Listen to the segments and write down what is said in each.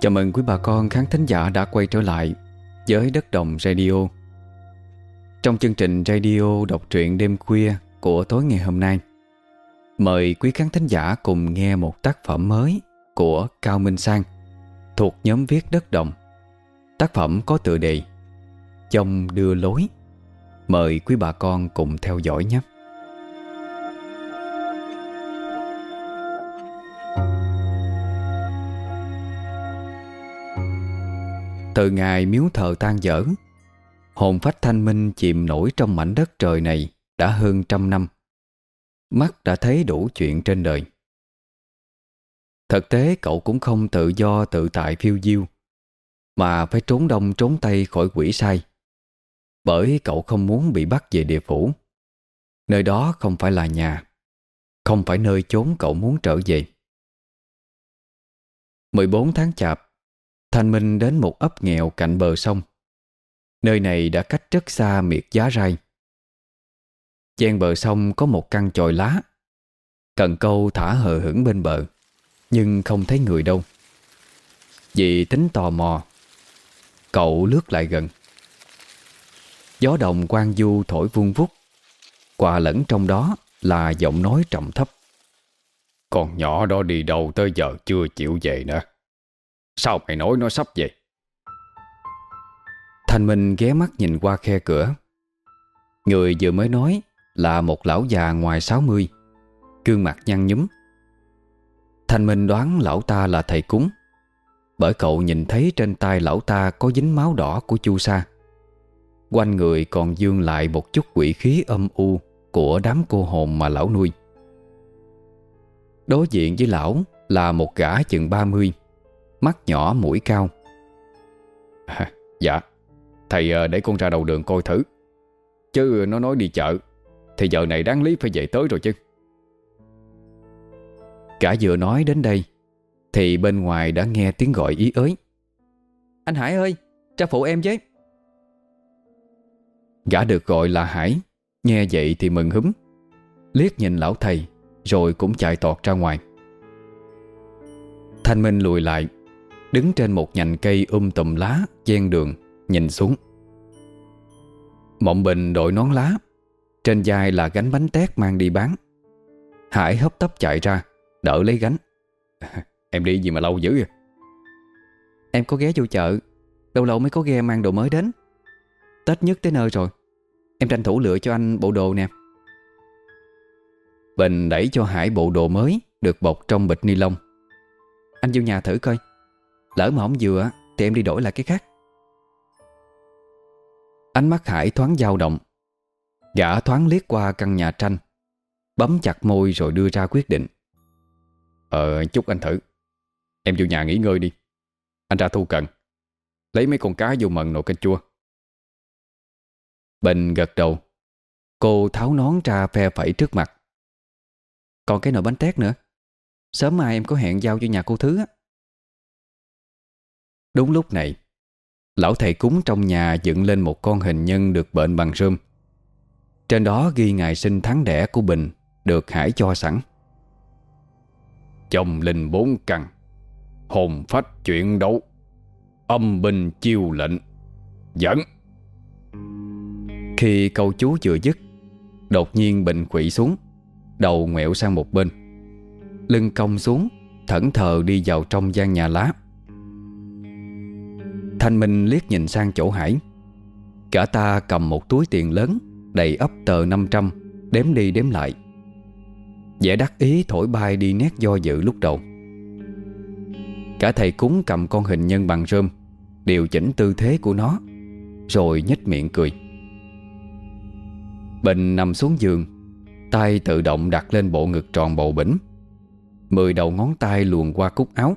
Chào mừng quý bà con khán thính giả đã quay trở lại với Đất Đồng Radio. Trong chương trình radio đọc truyện đêm khuya của tối ngày hôm nay, Mời quý khán thính giả cùng nghe một tác phẩm mới của Cao Minh Sang thuộc nhóm viết Đất Đồng. Tác phẩm có tựa đề chồng đưa lối. Mời quý bà con cùng theo dõi nhé. Từ ngày miếu thờ tan dở, Hồn phách thanh minh chìm nổi trong mảnh đất trời này Đã hơn trăm năm. Mắt đã thấy đủ chuyện trên đời. Thực tế, cậu cũng không tự do tự tại phiêu diêu, Mà phải trốn đông trốn tây khỏi quỷ sai. Bởi cậu không muốn bị bắt về địa phủ. Nơi đó không phải là nhà, Không phải nơi chốn cậu muốn trở về. 14 tháng chạp Thanh Minh đến một ấp nghèo cạnh bờ sông. Nơi này đã cách rất xa miệt giá rai. Chen bờ sông có một căn chòi lá. Cần câu thả hờ hững bên bờ, Nhưng không thấy người đâu. Vì tính tò mò, Cậu lướt lại gần. Gió đồng quang du thổi vuông vút Quà lẫn trong đó là giọng nói trầm thấp. Con nhỏ đó đi đâu tới giờ chưa chịu về nữa Sao mày nói nó sắp về Thanh Minh ghé mắt nhìn qua khe cửa. Người vừa mới nói Là một lão già ngoài 60 Gương mặt nhăn nhúm. Thanh Minh đoán lão ta là thầy cúng, Bởi cậu nhìn thấy trên tay lão ta Có dính máu đỏ của chu sa. Quanh người còn dương lại Một chút quỷ khí âm u Của đám cô hồn mà lão nuôi. Đối diện với lão Là một gã chừng 30 Mắt nhỏ mũi cao. À, Dạ Thầy ờ, để con ra đầu đường coi thử. Chứ nó nói đi chợ Thì giờ này đáng lý phải về tới rồi chứ. Cả vừa nói đến đây Thì bên ngoài đã nghe tiếng gọi ý ới. Anh Hải ơi Ra phụ em với. Gã được gọi là Hải Nghe vậy thì mừng húm. Liếc nhìn lão thầy Rồi cũng chạy tọt ra ngoài. Thanh Minh lùi lại Đứng trên một nhành cây um tùm lá Gian đường, Nhìn xuống. Mộng Bình đội nón lá, Trên vai là gánh bánh tét mang đi bán. Hải hấp tấp chạy ra, Đỡ lấy gánh. Em đi gì mà lâu dữ vậy? Em có ghé vô chợ, Lâu lâu mới có ghe mang đồ mới đến. Tết nhất tới nơi rồi, Em tranh thủ lựa cho anh bộ đồ nè. Bình đẩy cho Hải bộ đồ mới Được bọc trong bịch ni lông. Anh vô nhà thử coi. Lỡ mà không vừa Thì em đi đổi lại cái khác. Ánh mắt Hải thoáng dao động. Gã thoáng liếc qua căn nhà tranh, Bấm chặt môi rồi đưa ra quyết định. Ờ chút anh thử. Em vô nhà nghỉ ngơi đi. Anh ra thu cần. Lấy mấy con cá vô mần nồi canh chua. Bình gật đầu. Cô tháo nón ra phe phẩy trước mặt. Còn cái nồi bánh tét nữa. Sớm mai em có hẹn giao cho nhà cô Thứ á. Đúng lúc này, Lão thầy cúng trong nhà dựng lên một con hình nhân được bệnh bằng rơm. Trên đó ghi ngày sinh tháng đẻ của Bình Được Hải cho sẵn. Chồng linh bốn căn, Hồn phách chuyện đấu, Âm binh chiêu lệnh, Dẫn. Khi câu chú vừa dứt, Đột nhiên Bình quỵ xuống, Đầu ngoẹo sang một bên. Lưng cong xuống, Thẫn thờ đi vào trong gian nhà lá. Thanh Minh liếc nhìn sang chỗ Hải. Cả ta cầm một túi tiền lớn, Đầy ấp tờ 500 Đếm đi đếm lại. Vẻ đắc ý thổi bay đi nét do dự lúc đầu. Cả thầy cúng cầm con hình nhân bằng rơm, Điều chỉnh tư thế của nó, Rồi nhếch miệng cười. Bình nằm xuống giường, tay tự động đặt lên bộ ngực tròn bầu bỉnh. Mười đầu ngón tay luồn qua cúc áo.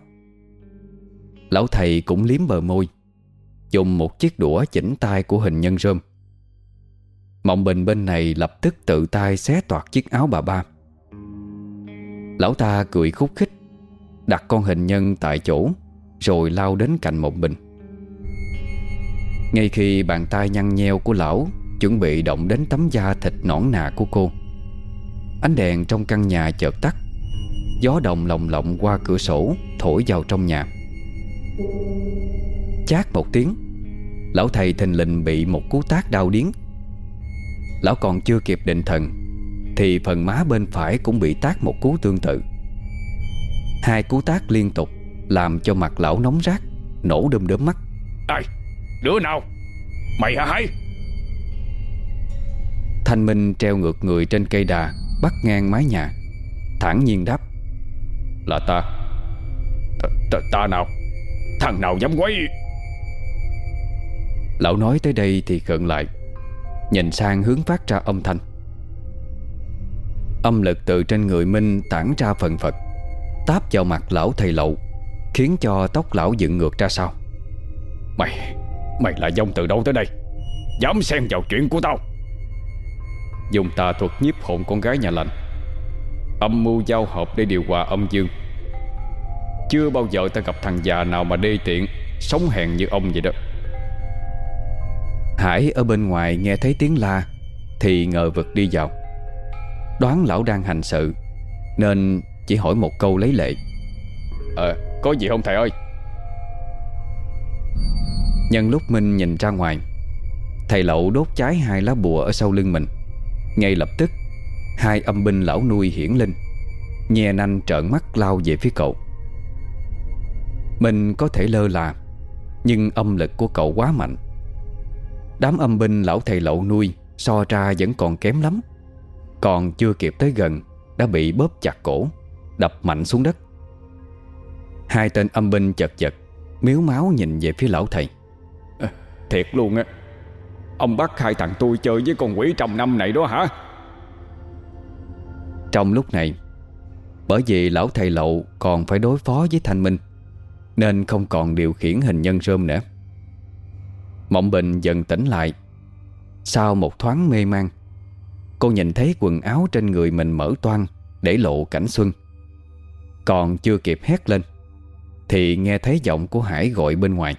Lão thầy cũng liếm bờ môi. Dùng một chiếc đũa chỉnh tay của hình nhân rơm. Mộng Bình bên này lập tức tự tay xé toạc chiếc áo bà ba. Lão ta cười khúc khích, Đặt con hình nhân tại chỗ, Rồi lao đến cạnh Mộng Bình. Ngay khi bàn tay nhăn nheo của lão Chuẩn bị động đến tấm da thịt nõn nà của cô, Ánh đèn trong căn nhà chợt tắt, Gió đồng lồng lộng qua cửa sổ Thổi vào trong nhà. Chát một tiếng Lão thầy thình lình bị một cú tác đau điếng. Lão còn chưa kịp định thần Thì phần má bên phải cũng bị tác một cú tương tự. Hai cú tác liên tục Làm cho mặt lão nóng rát Nổ đơm đớm mắt. Ai, đứa nào? Mày hả hay Thanh Minh treo ngược người trên cây đà Bắt ngang mái nhà thản nhiên đáp. Là ta. Ta, ta, ta nào? Thằng nào dám quấy Lão nói tới đây thì khựng lại Nhìn sang hướng phát ra âm thanh. Âm lực từ trên người Minh tản ra phần phật Táp vào mặt lão thầy lậu Khiến cho tóc lão dựng ngược ra sau. Mày Mày là dông từ đâu tới đây? Dám xen vào chuyện của tao. Dùng tà thuật nhiếp hồn con gái nhà lành. Âm mưu giao hợp để điều hòa âm dương. Chưa bao giờ ta gặp thằng già nào mà đê tiện Sống hèn như ông vậy đó Hải ở bên ngoài nghe thấy tiếng la Thì ngờ vực đi vào. Đoán lão đang hành sự Nên chỉ hỏi một câu lấy lệ. Ờ có gì không thầy ơi? Nhân lúc Minh nhìn ra ngoài Thầy lậu đốt cháy hai lá bùa ở sau lưng mình. Ngay lập tức Hai âm binh lão nuôi hiển linh Nhe nanh trợn mắt lao về phía cậu. Mình có thể lơ là Nhưng âm lực của cậu quá mạnh Đám âm binh lão thầy lậu nuôi So ra vẫn còn kém lắm. Còn chưa kịp tới gần Đã bị bóp chặt cổ Đập mạnh xuống đất. Hai tên âm binh chật chật Miếu máu nhìn về phía lão thầy. À, Thiệt luôn á. Ông bắt hai thằng tôi chơi với con quỷ trăm năm này đó hả? Trong lúc này Bởi vì lão thầy lậu còn phải đối phó với Thanh Minh Nên không còn điều khiển hình nhân rơm nữa Mộng Bình dần tỉnh lại. Sau một thoáng mê man, Cô nhìn thấy quần áo trên người mình mở toan Để lộ cảnh xuân. Còn chưa kịp hét lên, Thì nghe thấy giọng của Hải gọi bên ngoài.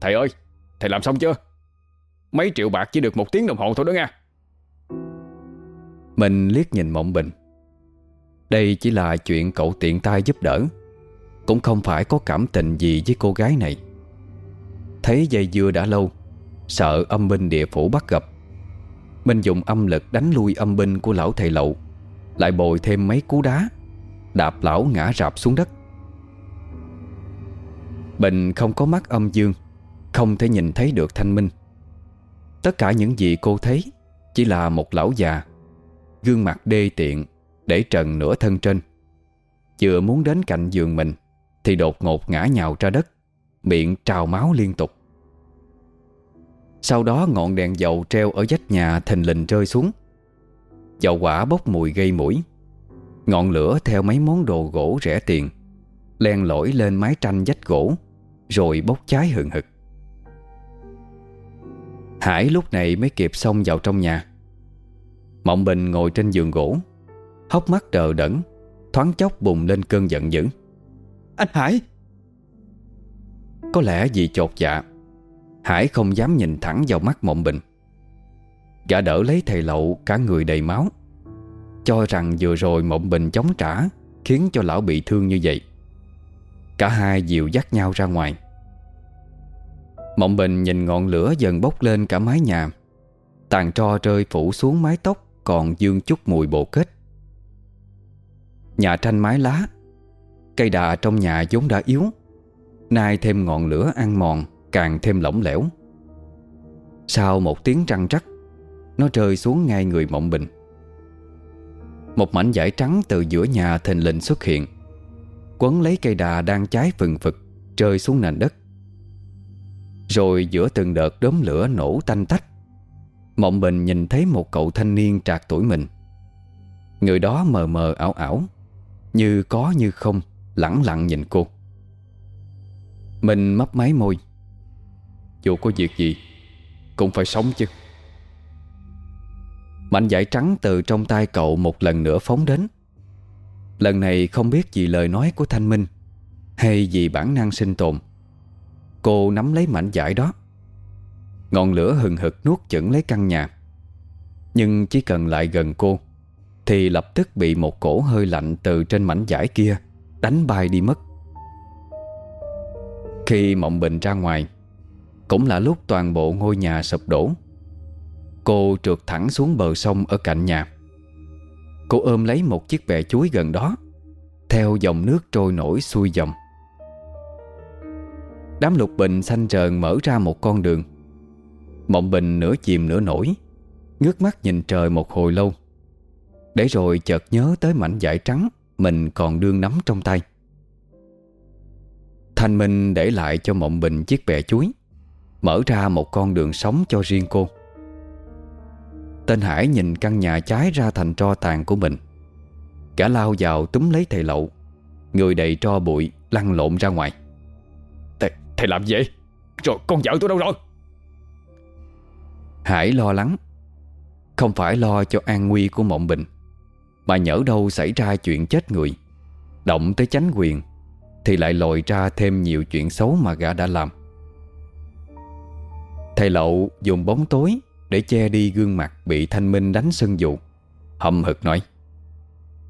Thầy ơi, Thầy làm xong chưa? Mấy triệu bạc chỉ được một tiếng đồng hồ thôi đó nha. Mình liếc nhìn Mộng Bình. Đây chỉ là chuyện cậu tiện tay giúp đỡ, Cũng không phải có cảm tình gì với cô gái này. Thấy dây dưa đã lâu, Sợ âm binh địa phủ bắt gặp. Minh dùng âm lực đánh lui âm binh của lão thầy lậu, Lại bồi thêm mấy cú đá, Đạp lão ngã rạp xuống đất. Bình không có mắt âm dương, Không thể nhìn thấy được thanh minh. Tất cả những gì cô thấy Chỉ là một lão già, Gương mặt đê tiện Để trần nửa thân trên. Chưa muốn đến cạnh giường mình Thì đột ngột ngã nhào ra đất. Miệng trào máu liên tục. Sau đó ngọn đèn dầu treo ở vách nhà thình lình rơi xuống. Dầu quả bốc mùi gây mũi. Ngọn lửa theo mấy món đồ gỗ rẻ tiền, Len lỏi lên mái tranh vách gỗ, Rồi bốc cháy hừng hực. Hải lúc này mới kịp xông vào trong nhà. Mộng Bình ngồi trên giường gỗ, Hốc mắt đờ đẫn, Thoáng chốc bùng lên cơn giận dữ. Anh Hải! Có lẽ vì chột dạ Hải không dám nhìn thẳng vào mắt Mộng Bình. Gã đỡ lấy thầy lậu, Cả người đầy máu. Cho rằng vừa rồi Mộng Bình chống trả, Khiến cho lão bị thương như vậy. Cả hai dìu dắt nhau ra ngoài. Mộng Bình nhìn ngọn lửa dần bốc lên cả mái nhà. Tàn tro rơi phủ xuống mái tóc, Còn dương chút mùi bồ kết. Nhà tranh mái lá, Cây đà trong nhà vốn đã yếu Nay thêm ngọn lửa ăn mòn, Càng thêm lỏng lẻo. Sau một tiếng trăng trắc, Nó rơi xuống ngay người Mộng Bình. Một mảnh vải trắng từ giữa nhà thình lình xuất hiện. Quấn lấy cây đà đang cháy phừng phực, Rơi xuống nền đất. Rồi giữa từng đợt đốm lửa nổ tanh tách, Mộng Bình nhìn thấy một cậu thanh niên trạc tuổi mình. Người đó mờ mờ ảo ảo, Như có như không, Lẳng lặng nhìn cô. Mình mấp máy môi. Dù có việc gì, Cũng phải sống chứ. Mảnh giải trắng từ trong tay cậu Một lần nữa phóng đến. Lần này không biết vì lời nói của Thanh Minh Hay vì bản năng sinh tồn, Cô nắm lấy mảnh giải đó. Ngọn lửa hừng hực nuốt chửng lấy căn nhà. Nhưng chỉ cần lại gần cô, Thì lập tức bị một cổ hơi lạnh Từ trên mảnh giải kia Đánh bay đi mất. Khi Mộng Bình ra ngoài, Cũng là lúc toàn bộ ngôi nhà sụp đổ. Cô trượt thẳng xuống bờ sông ở cạnh nhà. Cô ôm lấy một chiếc bè chuối gần đó, Theo dòng nước trôi nổi xuôi dòng. Đám lục bình xanh trờn mở ra một con đường. Mộng bình nửa chìm nửa nổi, Ngước mắt nhìn trời một hồi lâu. Để rồi chợt nhớ tới mảnh vải trắng Mình còn đương nắm trong tay. Thanh Minh để lại cho Mộng Bình chiếc bè chuối Mở ra một con đường sống cho riêng cô. Tên Hải nhìn căn nhà cháy ra thành tro tàn của mình. Cả lao vào túm lấy thầy lậu Người đầy tro bụi lăn lộn ra ngoài. Thầy, thầy làm gì Rồi con vợ tôi đâu rồi? Hải lo lắng. Không phải lo cho an nguy của Mộng Bình Mà nhỡ đâu xảy ra chuyện chết người Động tới chánh quyền thì lại lòi ra thêm nhiều chuyện xấu mà gã đã làm. Thầy Lậu dùng bóng tối Để che đi gương mặt bị Thanh Minh đánh sân dụ Hậm hực nói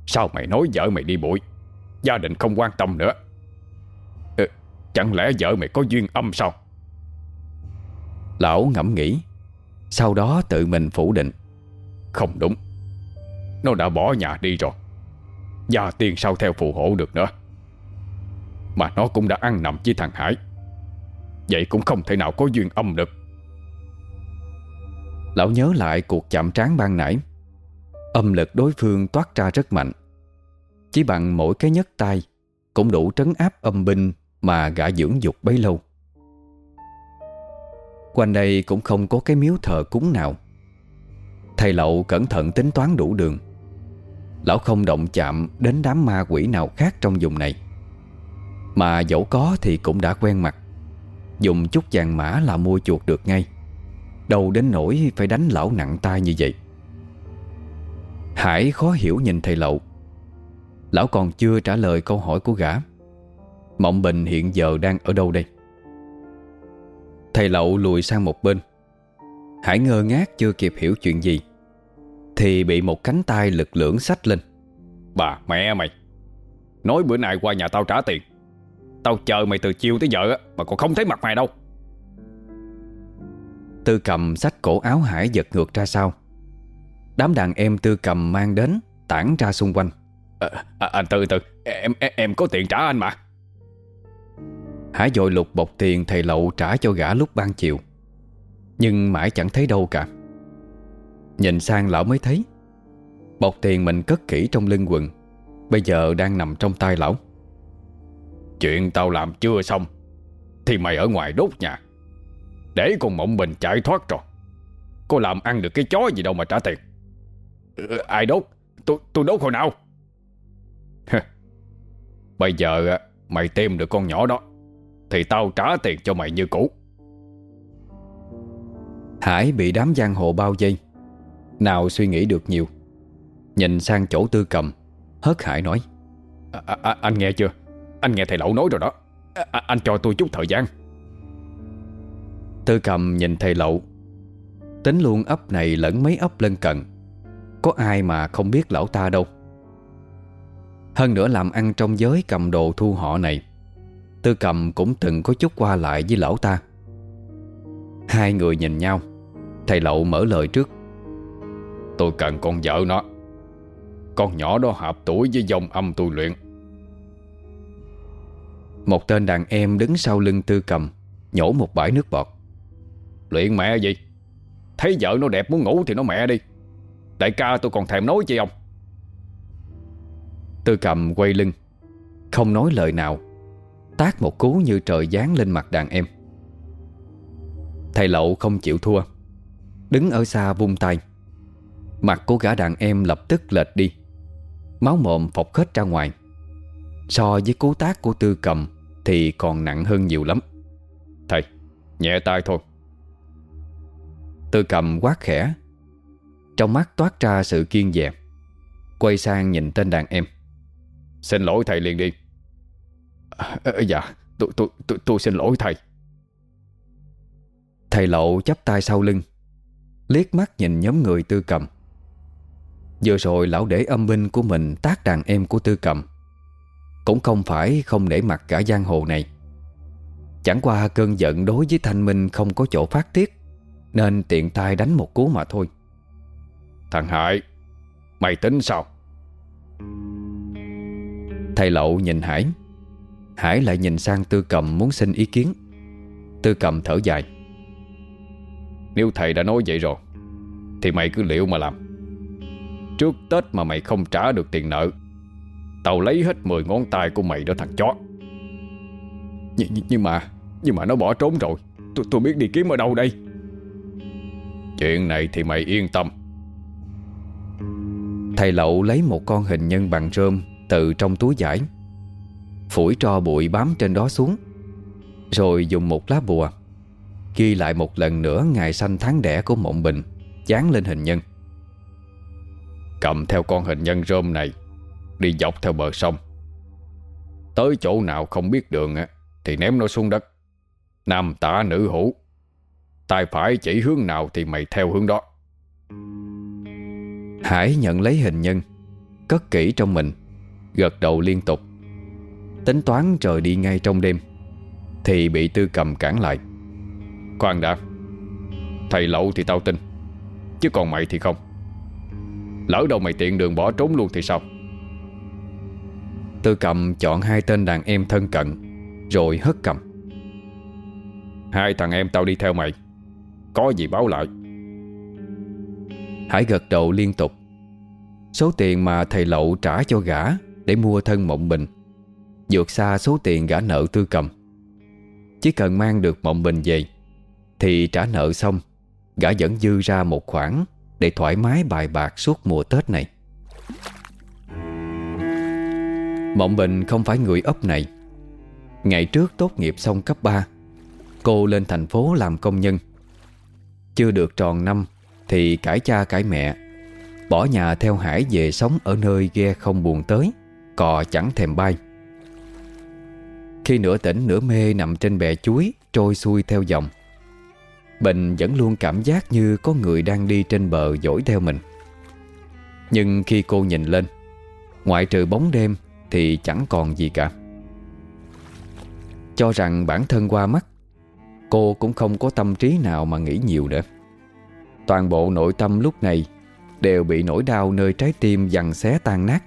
Sao mày nói vợ mày đi bụi? Gia đình không quan tâm nữa. Ừ, Chẳng lẽ vợ mày có duyên âm sao? Lão ngẫm nghĩ Sau đó tự mình phủ định Không đúng Nó đã bỏ nhà đi rồi Gia tiên sao theo phù hộ được nữa? Mà nó cũng đã ăn nằm với thằng Hải. Vậy cũng không thể nào có duyên âm được. Lão nhớ lại cuộc chạm trán ban nãy. Âm lực đối phương toát ra rất mạnh. Chỉ bằng mỗi cái nhấc tay Cũng đủ trấn áp âm binh Mà gã dưỡng dục bấy lâu. Quanh đây cũng không có cái miếu thờ cúng nào. Thầy lậu cẩn thận tính toán đủ đường. Lão không động chạm đến đám ma quỷ nào khác trong vùng này. Mà dẫu có thì cũng đã quen mặt. Dùng chút vàng mã là mua chuột được ngay. Đâu đến nỗi phải đánh lão nặng tay như vậy. Hải khó hiểu nhìn thầy lậu. Lão còn chưa trả lời câu hỏi của gã. Mộng Bình hiện giờ đang ở đâu đây? Thầy lậu lùi sang một bên. Hải ngơ ngác chưa kịp hiểu chuyện gì, Thì bị một cánh tay lực lưỡng sách lên. Bà mẹ mày, Nói bữa nay qua nhà tao trả tiền. Tao chờ mày từ chiều tới giờ Mà còn không thấy mặt mày đâu. Tư cầm sách cổ áo Hải giật ngược ra sau. Đám đàn em tư cầm mang đến Tản ra xung quanh. À, à, Anh Tư Tư em, em em có tiền trả anh mà. Hải dội lục bọc tiền thầy lậu trả cho gã lúc ban chiều. Nhưng mãi chẳng thấy đâu cả. Nhìn sang lão mới thấy Bọc tiền mình cất kỹ trong lưng quần Bây giờ đang nằm trong tay lão Chuyện tao làm chưa xong Thì mày ở ngoài đốt nhà. Để con mộng bình chạy thoát rồi. Có làm ăn được cái chó gì đâu mà trả tiền. Ừ, Ai đốt? Tôi tôi đốt hồi nào? Bây giờ mày tìm được con nhỏ đó Thì tao trả tiền cho mày như cũ. Hải bị đám giang hồ bao dây Nào suy nghĩ được nhiều. Nhìn sang chỗ tư cầm Hớt Hải nói. À, à, Anh nghe chưa anh nghe thầy lậu nói rồi đó. À, à, Anh cho tôi chút thời gian. Tư cầm nhìn thầy lậu Tính luôn ấp này lẫn mấy ấp lân cận. Có ai mà không biết lão ta đâu. Hơn nữa làm ăn trong giới cầm đồ thu họ này Tư cầm cũng từng có chút qua lại với lão ta. Hai người nhìn nhau Thầy lậu mở lời trước. Tôi cần con vợ nó. Con nhỏ đó hợp tuổi với dòng âm tôi luyện. Một tên đàn em đứng sau lưng tư cầm, Nhổ một bãi nước bọt. Luyện mẹ gì? Thấy vợ nó đẹp muốn ngủ thì nó mẹ đi. Đại ca tôi còn thèm nói chi ông? Tư cầm quay lưng, Không nói lời nào, Tác một cú như trời giáng lên mặt đàn em. Thầy lậu không chịu thua, Đứng ở xa vung tay. Mặt của gã đàn em lập tức lệch đi, Máu mồm phọc hết ra ngoài. So với cú tác của tư cầm thì còn nặng hơn nhiều lắm. Thầy, nhẹ tay thôi. Tư cầm quát khẽ. Trong mắt toát ra sự kiên dè. Quay sang nhìn tên đàn em. Xin lỗi thầy liền đi. À, Dạ tôi, tôi, tôi, tôi xin lỗi thầy. Thầy lộ chắp tay sau lưng Liếc mắt nhìn nhóm người tư cầm. Vừa rồi lão để âm binh của mình tác đàn em của tư cầm. Cũng không phải không để mặt cả giang hồ này. Chẳng qua cơn giận đối với Thanh Minh không có chỗ phát tiết Nên tiện tay đánh một cú mà thôi. Thằng Hải Mày tính sao? Thầy lậu nhìn Hải. Hải lại nhìn sang Tư Cầm muốn xin ý kiến. Tư Cầm thở dài. Nếu thầy đã nói vậy rồi Thì mày cứ liệu mà làm. Trước Tết mà mày không trả được tiền nợ Tao lấy hết 10 ngón tay của mày đó thằng chó. Nh Nhưng mà Nhưng mà nó bỏ trốn rồi. Tôi, tôi biết đi kiếm ở đâu đây? Chuyện này thì mày yên tâm. Thầy lậu lấy một con hình nhân bằng rơm Từ trong túi giải Phủi tro bụi bám trên đó xuống Rồi dùng một lá bùa Ghi lại một lần nữa Ngày sanh tháng đẻ của Mộng Bình Dán lên hình nhân. Cầm theo con hình nhân rơm này Đi dọc theo bờ sông. Tới chỗ nào không biết đường Thì ném nó xuống đất. Nam tả nữ hữu, tay phải chỉ hướng nào thì mày theo hướng đó. Hải nhận lấy hình nhân, Cất kỹ trong mình, Gật đầu liên tục. Tính toán trời đi ngay trong đêm, Thì bị tư cầm cản lại. Khoan đã, Thầy lậu thì tao tin, Chứ còn mày thì không. Lỡ đâu mày tiện đường bỏ trốn luôn thì sao? Tư cầm chọn hai tên đàn em thân cận, Rồi hất cầm. Hai thằng em tao đi theo mày, Có gì báo lại? Hải gật đầu liên tục. Số tiền mà thầy lậu trả cho gã Để mua thân mộng bình. Vượt xa số tiền gã nợ tư cầm. Chỉ cần mang được mộng bình về, Thì trả nợ xong, Gã vẫn dư ra một khoản Để thoải mái bài bạc suốt mùa Tết này. Mộng Bình không phải người ấp này. Ngày trước tốt nghiệp xong cấp 3 Cô lên thành phố làm công nhân. Chưa được tròn năm Thì cải cha cải mẹ, Bỏ nhà theo Hải về sống Ở nơi ghe không buồn tới, Cò chẳng thèm bay. Khi nửa tỉnh nửa mê Nằm trên bè chuối Trôi xuôi theo dòng, Bình vẫn luôn cảm giác như Có người đang đi trên bờ dỗi theo mình. Nhưng khi cô nhìn lên, Ngoại trừ bóng đêm thì chẳng còn gì cả. Cho rằng bản thân qua mắt, Cô cũng không có tâm trí nào mà nghĩ nhiều nữa. Toàn bộ nội tâm lúc này Đều bị nỗi đau nơi trái tim dằn xé tan nát.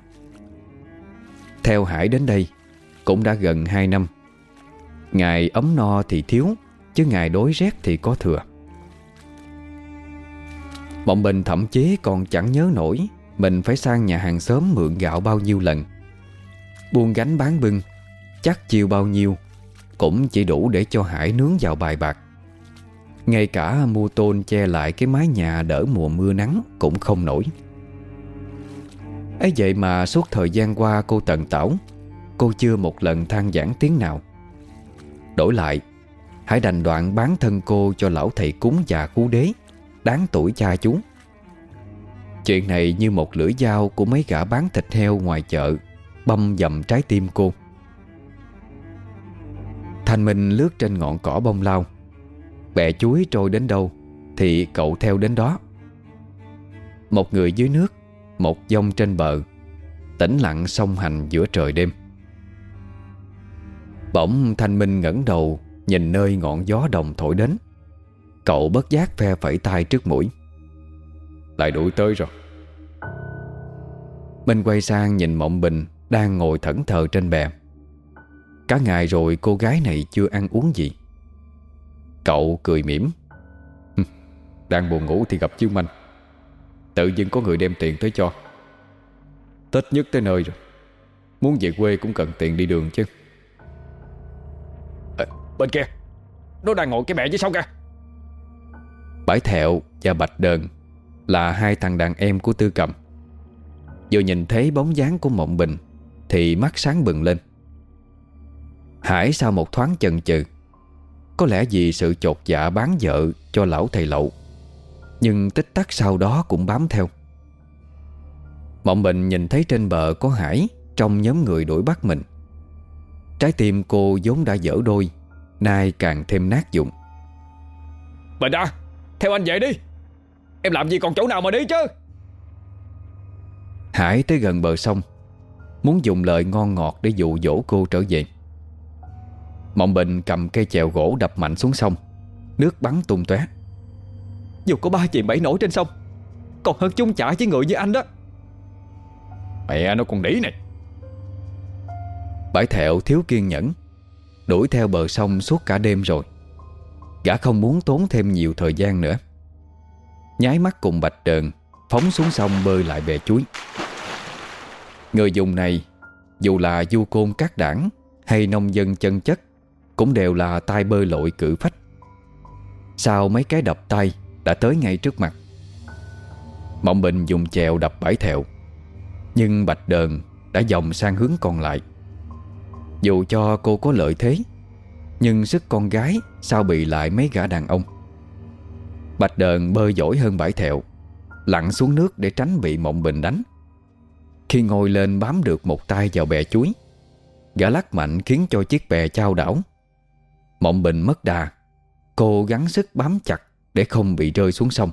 Theo Hải đến đây, Cũng đã gần 2 năm. Ngày ấm no thì thiếu, Chứ ngày đối rét thì có thừa. Mộng Bình thậm chí còn chẳng nhớ nổi Mình phải sang nhà hàng xóm mượn gạo bao nhiêu lần. Buông gánh bán bưng, Chắc chiều bao nhiêu Cũng chỉ đủ để cho Hải nướng vào bài bạc. Ngay cả mua tôn che lại cái mái nhà đỡ mùa mưa nắng cũng không nổi. Ấy vậy mà suốt thời gian qua cô tần tảo, Cô chưa một lần than giảng tiếng nào. Đổi lại, Hãy đành đoạn bán thân cô cho lão thầy cúng già cú đế, Đáng tuổi cha chú. Chuyện này như một lưỡi dao của mấy gã bán thịt heo ngoài chợ. Băm dầm trái tim cô. Thanh Minh lướt trên ngọn cỏ bông lau. Bẹ chuối trôi đến đâu Thì cậu theo đến đó. Một người dưới nước, Một dông trên bờ, Tĩnh lặng song hành giữa trời đêm. Bỗng Thanh Minh ngẩng đầu Nhìn nơi ngọn gió đồng thổi đến. Cậu bất giác phe phẩy tay trước mũi. Lại đuổi tới rồi. Minh quay sang nhìn Mộng Bình. Đang ngồi thẫn thờ trên bè. Cả ngày rồi cô gái này chưa ăn uống gì. Cậu cười mỉm. Đang buồn ngủ thì gặp Chiêu Manh. Tự dưng có người đem tiền tới cho. Tết nhất tới nơi rồi. Muốn về quê cũng cần tiền đi đường chứ. À, Bên kia. Nó đang ngồi cái mẹ dưới sông kìa. Bãi Thẹo và Bạch Đờn Là hai thằng đàn em của Tư Cầm. Vừa nhìn thấy bóng dáng của Mộng Bình Thì mắt sáng bừng lên. Hải sau một thoáng chần chừ có lẽ vì sự chột dạ bán vợ cho lão thầy lậu Nhưng tích tắc sau đó cũng bám theo. Mộng Bình nhìn thấy trên bờ có Hải Trong nhóm người đuổi bắt mình. Trái tim cô vốn đã dở đôi Nay càng thêm nát dụng. Bình à Theo anh về đi. Em làm gì còn chỗ nào mà đi chứ? Hải tới gần bờ sông Muốn dùng lời ngon ngọt để dụ dỗ cô trở về. Mộng Bình cầm cây chèo gỗ đập mạnh xuống sông, Nước bắn tung tóe. Dù có ba chị bảy nổi trên sông, Còn hơn chung chả với người như anh đó. Mẹ nó còn đĩ này. Bãi thẹo thiếu kiên nhẫn, Đuổi theo bờ sông suốt cả đêm rồi. Gã không muốn tốn thêm nhiều thời gian nữa. Nháy mắt cùng bạch trần Phóng xuống sông bơi lại bè chuối. Người dùng này, Dù là du côn các đảng Hay nông dân chân chất, Cũng đều là tay bơi lội cử phách. Sau mấy cái đập tay Đã tới ngay trước mặt. Mộng Bình dùng chèo đập bãi thẹo, Nhưng bạch đờn Đã dòng sang hướng còn lại. Dù cho cô có lợi thế, Nhưng sức con gái Sao bị lại mấy gã đàn ông? Bạch đờn bơi giỏi hơn bãi thẹo, Lặn xuống nước để tránh bị mộng bình đánh. Khi ngồi lên bám được một tay vào bè chuối, Gã lắc mạnh khiến cho chiếc bè trao đảo. Mộng bình mất đà Cô gắng sức bám chặt Để không bị rơi xuống sông.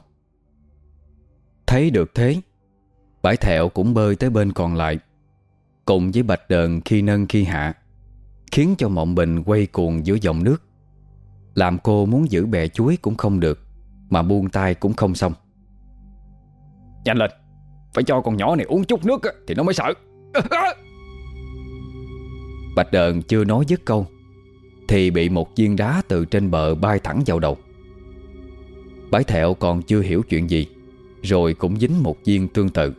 Thấy được thế, Bãi thẹo cũng bơi tới bên còn lại, Cùng với bạch đờn khi nâng khi hạ, Khiến cho mộng bình quay cuồng giữa dòng nước. Làm cô muốn giữ bè chuối cũng không được, Mà buông tay cũng không xong. Nhanh lên! Phải cho con nhỏ này uống chút nước Thì nó mới sợ. Bạch đờn chưa nói dứt câu Thì bị một viên đá từ trên bờ bay thẳng vào đầu. Bái thẹo còn chưa hiểu chuyện gì Rồi cũng dính một viên tương tự.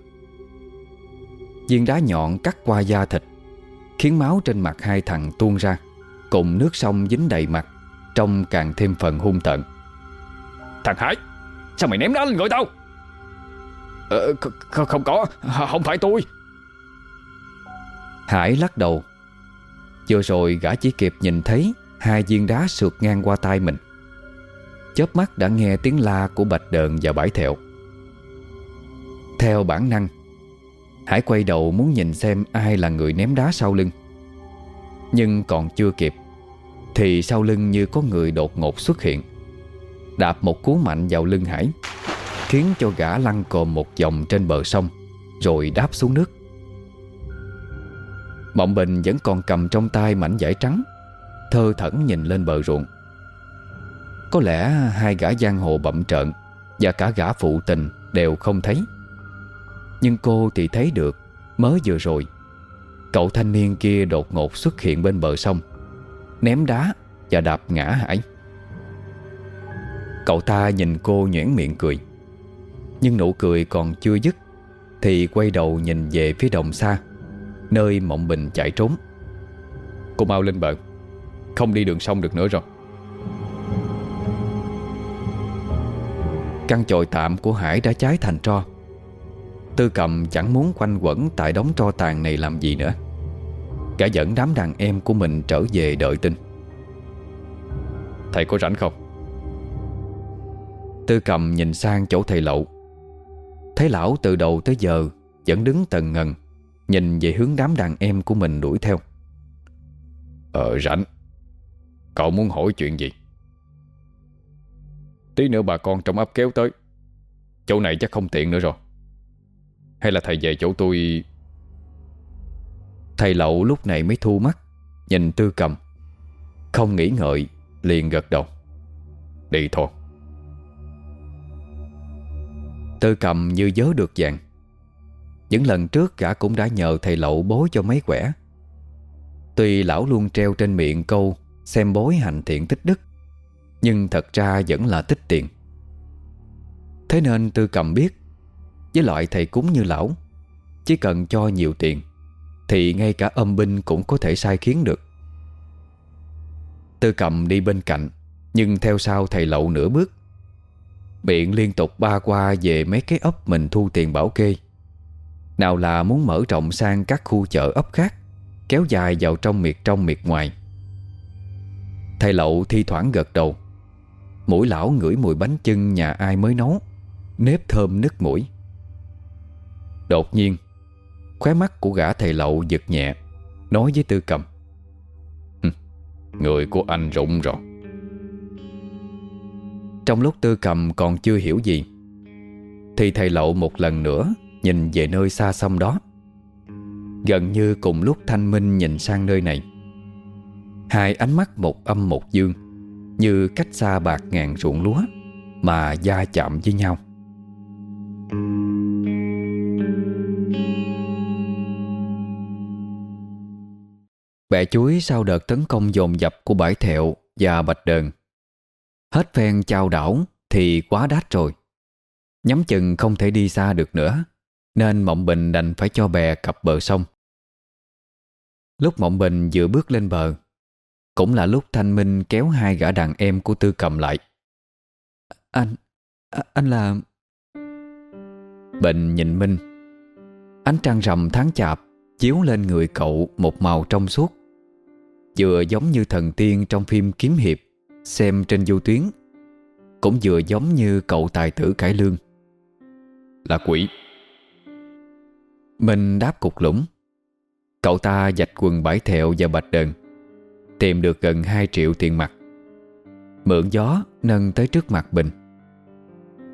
Viên đá nhọn cắt qua da thịt Khiến máu trên mặt hai thằng tuôn ra Cùng nước sông dính đầy mặt Trông càng thêm phần hung tợn. Thằng Hải Sao mày ném đá lên người tao ờ, không, không có. Không phải tôi. Hải lắc đầu. Vừa rồi gã chỉ kịp nhìn thấy Hai viên đá sượt ngang qua tay mình. Chớp mắt đã nghe tiếng la Của bạch đờn và bãi thẹo. Theo bản năng Hải quay đầu muốn nhìn xem Ai là người ném đá sau lưng. Nhưng còn chưa kịp Thì sau lưng như có người đột ngột xuất hiện. Đạp một cú mạnh vào lưng Hải. Khiến cho gã lăn cồm một vòng trên bờ sông, Rồi đáp xuống nước. Mộng Bình vẫn còn cầm trong tay mảnh vải trắng, Thơ thẩn nhìn lên bờ ruộng. Có lẽ hai gã giang hồ bậm trợn Và cả gã phụ tình đều không thấy. Nhưng cô thì thấy được, Mới vừa rồi, Cậu thanh niên kia đột ngột xuất hiện bên bờ sông, Ném đá và đạp ngã Hải. Cậu ta nhìn cô nhuyễn miệng cười. Nhưng nụ cười còn chưa dứt, Thì quay đầu nhìn về phía đồng xa, Nơi Mộng Bình chạy trốn. Cô mau lên bờ, Không đi đường sông được nữa rồi. Căn chòi tạm của Hải đã cháy thành tro. Tư cầm chẳng muốn quanh quẩn Tại đống tro tàn này làm gì nữa. Cả dẫn đám đàn em của mình trở về đợi tin. Thầy có rảnh không? Tư cầm nhìn sang chỗ thầy lậu. Thấy lão từ đầu tới giờ Vẫn đứng tần ngần Nhìn về hướng đám đàn em của mình đuổi theo. Ờ rảnh. Cậu muốn hỏi chuyện gì? Tí nữa bà con trong ấp kéo tới. Chỗ này chắc không tiện nữa rồi. Hay là thầy về chỗ tôi? Thầy lậu lúc này mới thu mắt Nhìn tư cầm. Không nghĩ ngợi Liền gật đầu. Đi thôi Tư cầm như nhớ được dạng những lần trước gã cũng đã nhờ thầy lậu bối cho mấy quẻ. Tuy lão luôn treo trên miệng câu Xem bối hành thiện tích đức, Nhưng thật ra vẫn là tích tiền. Thế nên tư cầm biết, Với loại thầy cúng như lão, Chỉ cần cho nhiều tiền, Thì ngay cả âm binh cũng có thể sai khiến được. Tư cầm đi bên cạnh, Nhưng theo sau thầy lậu nửa bước. Miệng liên tục ba qua về mấy cái ấp mình thu tiền bảo kê. Nào là muốn mở rộng sang các khu chợ ấp khác, Kéo dài vào trong miệt trong miệt ngoài. Thầy lậu thi thoảng gật đầu. Mũi lão ngửi mùi bánh chưng nhà ai mới nấu, Nếp thơm nứt mũi. Đột nhiên, Khóe mắt của gã thầy lậu giật nhẹ, Nói với tư cầm. Người của anh rụng rồi. Trong lúc tư cầm còn chưa hiểu gì, Thì thầy lậu một lần nữa Nhìn về nơi xa xăm đó. Gần như cùng lúc Thanh Minh nhìn sang nơi này. Hai ánh mắt một âm một dương, Như cách xa bạc ngàn ruộng lúa Mà da chạm với nhau. Bẹ chuối sau đợt tấn công dồn dập của bãi thẹo và bạch đờn Hết phen chào đảo thì quá đát rồi. Nhắm chừng không thể đi xa được nữa Nên Mộng Bình đành phải cho bè cập bờ sông. Lúc Mộng Bình vừa bước lên bờ Cũng là lúc Thanh Minh kéo hai gã đàn em của Tư cầm lại. Anh, anh là... Bình nhìn Minh. Ánh trăng rằm tháng chạp Chiếu lên người cậu một màu trong suốt Vừa giống như thần tiên trong phim kiếm hiệp. Xem trên du tuyến Cũng vừa giống như cậu tài tử cải lương. Là quỷ. Mình đáp cục lũng. Cậu ta dạch quần bãi thẹo và bạch đờn Tìm được gần 2 triệu tiền mặt. Mượn gió nâng tới trước mặt Bình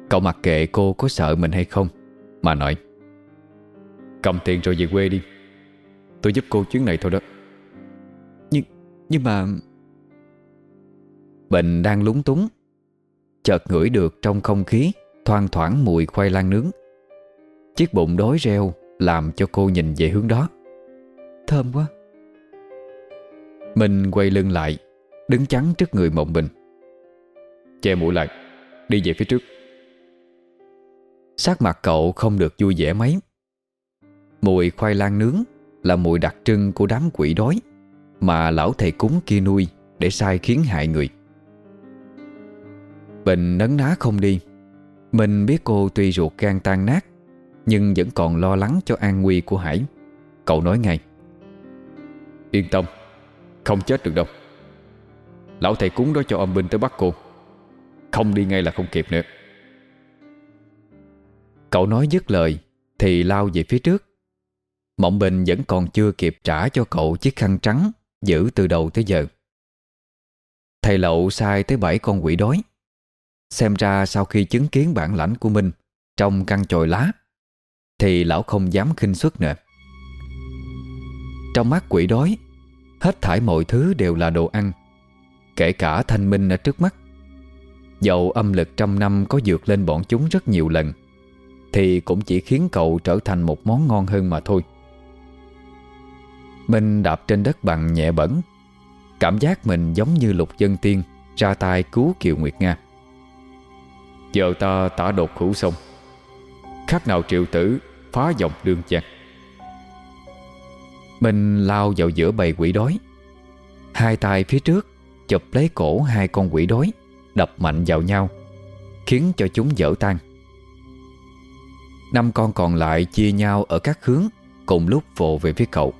Cậu mặc kệ cô có sợ mình hay không Mà nói Cầm tiền rồi về quê đi. Tôi giúp cô chuyến này thôi đó. Nhưng nhưng mà Bình đang lúng túng. Chợt ngửi được trong không khí Thoang thoảng mùi khoai lang nướng. Chiếc bụng đói reo Làm cho cô nhìn về hướng đó. Thơm quá. Mình quay lưng lại Đứng chắn trước người Mộng Bình. Che mũi lại Đi về phía trước. Sắc mặt cậu không được vui vẻ mấy. Mùi khoai lang nướng Là mùi đặc trưng của đám quỷ đói Mà lão thầy cúng kia nuôi Để sai khiến hại người Bình nấn ná không đi. Mình biết cô tuy ruột gan tan nát, Nhưng vẫn còn lo lắng cho an nguy của Hải. Cậu nói ngay. Yên tâm, Không chết được đâu. Lão thầy cúng đó cho âm binh tới bắt cô. Không đi ngay là không kịp nữa. Cậu nói dứt lời, Thì lao về phía trước. Mộng Bình vẫn còn chưa kịp trả cho cậu chiếc khăn trắng Giữ từ đầu tới giờ. Thầy lậu sai tới bảy con quỷ đói. Xem ra sau khi chứng kiến bản lãnh của mình Trong căn chồi lá, Thì lão không dám khinh suất nữa. Trong mắt quỷ đói, Hết thải mọi thứ đều là đồ ăn, Kể cả thanh minh ở trước mắt. Dầu âm lực trăm năm có dược lên bọn chúng rất nhiều lần, Thì cũng chỉ khiến cậu trở thành một món ngon hơn mà thôi. Minh đạp trên đất bằng nhẹ bẩn, Cảm giác mình giống như lục dân tiên Ra tay cứu Kiều Nguyệt Nga. Giờ ta tả đột hữu sông Khác nào triệu tử Phá dòng đường chặt Minh lao vào giữa bầy quỷ đói. Hai tay phía trước Chụp lấy cổ hai con quỷ đói, Đập mạnh vào nhau, Khiến cho chúng dở tan. Năm con còn lại chia nhau ở các hướng Cùng lúc vồ về phía cậu.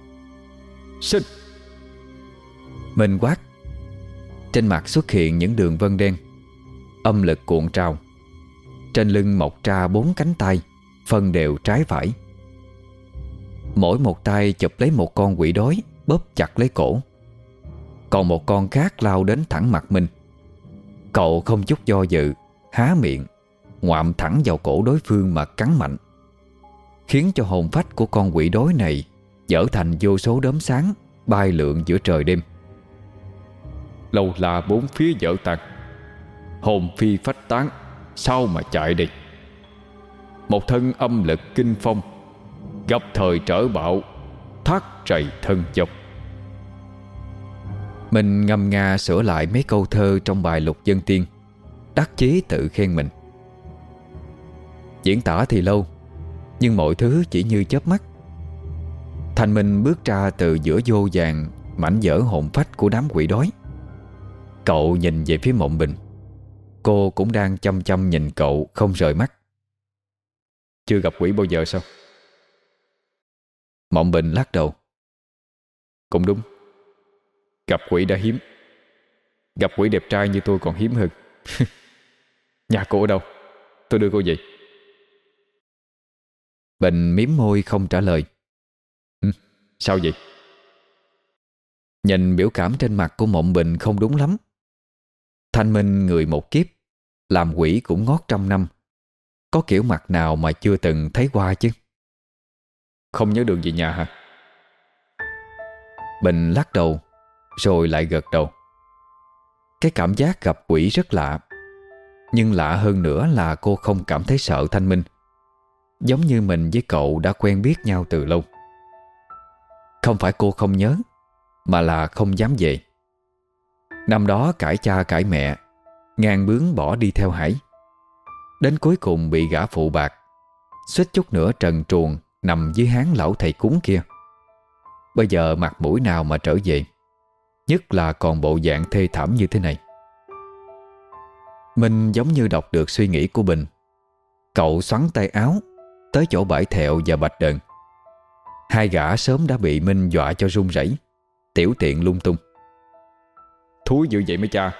Sinh! Minh quát. Trên mặt xuất hiện những đường vân đen, Âm lực cuộn trào. Trên lưng mọc ra bốn cánh tay Phân đều trái phải. Mỗi một tay chụp lấy một con quỷ đói, Bóp chặt lấy cổ. Còn một con khác lao đến thẳng mặt mình. Cậu không chút do dự, Há miệng, Ngoạm thẳng vào cổ đối phương mà cắn mạnh. Khiến cho hồn phách của con quỷ đói này Dở thành vô số đốm sáng Bay lượn giữa trời đêm. Lâu là bốn phía dở tan Hồn phi phách tán. Sao mà chạy đi, Một thân âm lực kinh phong, Gặp thời trở bạo Thác trầy thân dọc Mình ngâm nga sửa lại mấy câu thơ Trong bài lục dân tiên, Đắc chí tự khen mình. Diễn tả thì lâu, Nhưng mọi thứ chỉ như chớp mắt. Thành Minh bước ra từ giữa vô vàng, Mảnh dở hồn phách của đám quỷ đói. Cậu nhìn về phía mộng bình. Cô cũng đang chăm chăm nhìn cậu Không rời mắt. Chưa gặp quỷ bao giờ sao? Mộng bình lắc đầu. Cũng đúng. Gặp quỷ đã hiếm. Gặp quỷ đẹp trai như tôi còn hiếm hơn. Nhà cô ở đâu? Tôi đưa cô về. Bình miếm môi không trả lời. Ừ, Sao vậy? Nhìn biểu cảm trên mặt của Mộng Bình không đúng lắm. Thanh Minh người một kiếp làm quỷ cũng ngót trăm năm. Có kiểu mặt nào mà chưa từng thấy qua chứ? Không nhớ đường về nhà hả? Bình lắc đầu Rồi lại gật đầu. Cái cảm giác gặp quỷ rất lạ Nhưng lạ hơn nữa là cô không cảm thấy sợ Thanh Minh. Giống như mình với cậu đã quen biết nhau từ lâu. Không phải cô không nhớ Mà là không dám về. Năm đó cãi cha cãi mẹ Ngang bướng bỏ đi theo Hải. Đến cuối cùng bị gã phụ bạc, Suýt chút nữa trần truồng Nằm dưới háng lão thầy cúng kia. Bây giờ mặt mũi nào mà trở về? Nhất là còn bộ dạng thê thảm như thế này. Minh giống như đọc được suy nghĩ của Bình. Cậu xoắn tay áo, Tới chỗ bãi thẹo và bạch đờn. Hai gã sớm đã bị Minh dọa cho run rẩy, Tiểu tiện lung tung. Thúi dữ vậy mấy cha?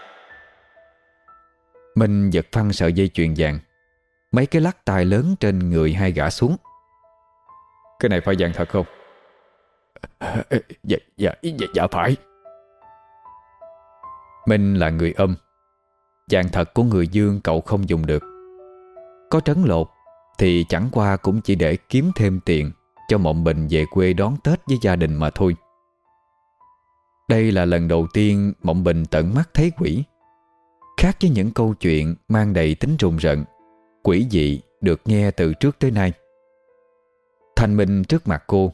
Minh giật phăng sợi dây chuyền vàng. Mấy cái lắc tài lớn trên người hai gã xuống. Cái này phải vàng thật không? Dạ, dạ, dạ, dạ phải. Minh là người âm. Vàng thật của người dương cậu không dùng được. Có trấn lột Thì chẳng qua cũng chỉ để kiếm thêm tiền Cho Mộng Bình về quê đón Tết với gia đình mà thôi. Đây là lần đầu tiên Mộng Bình tận mắt thấy quỷ Khác với những câu chuyện mang đầy tính rùng rợn Quỷ dị được nghe từ trước tới nay. Thanh Minh trước mặt cô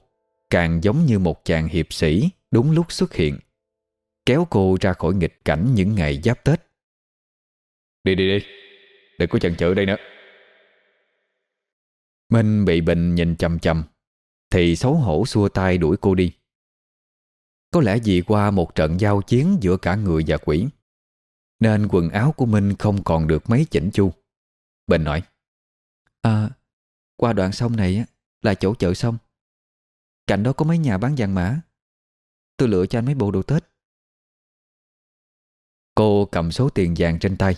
Càng giống như một chàng hiệp sĩ Đúng lúc xuất hiện Kéo cô ra khỏi nghịch cảnh những ngày giáp Tết. Đi đi đi. Đừng có chần chừ đây nữa. Minh bị bệnh nhìn chầm chầm Thì xấu hổ xua tay đuổi cô đi. Có lẽ vì qua một trận giao chiến giữa cả người và quỷ nên quần áo của Minh không còn được mấy chỉnh chu. Bình nói À Qua đoạn sông này là chỗ chợ sông. Cạnh đó có mấy nhà bán vàng mã. Tôi lựa cho anh mấy bộ đồ Tết. Cô cầm số tiền vàng trên tay.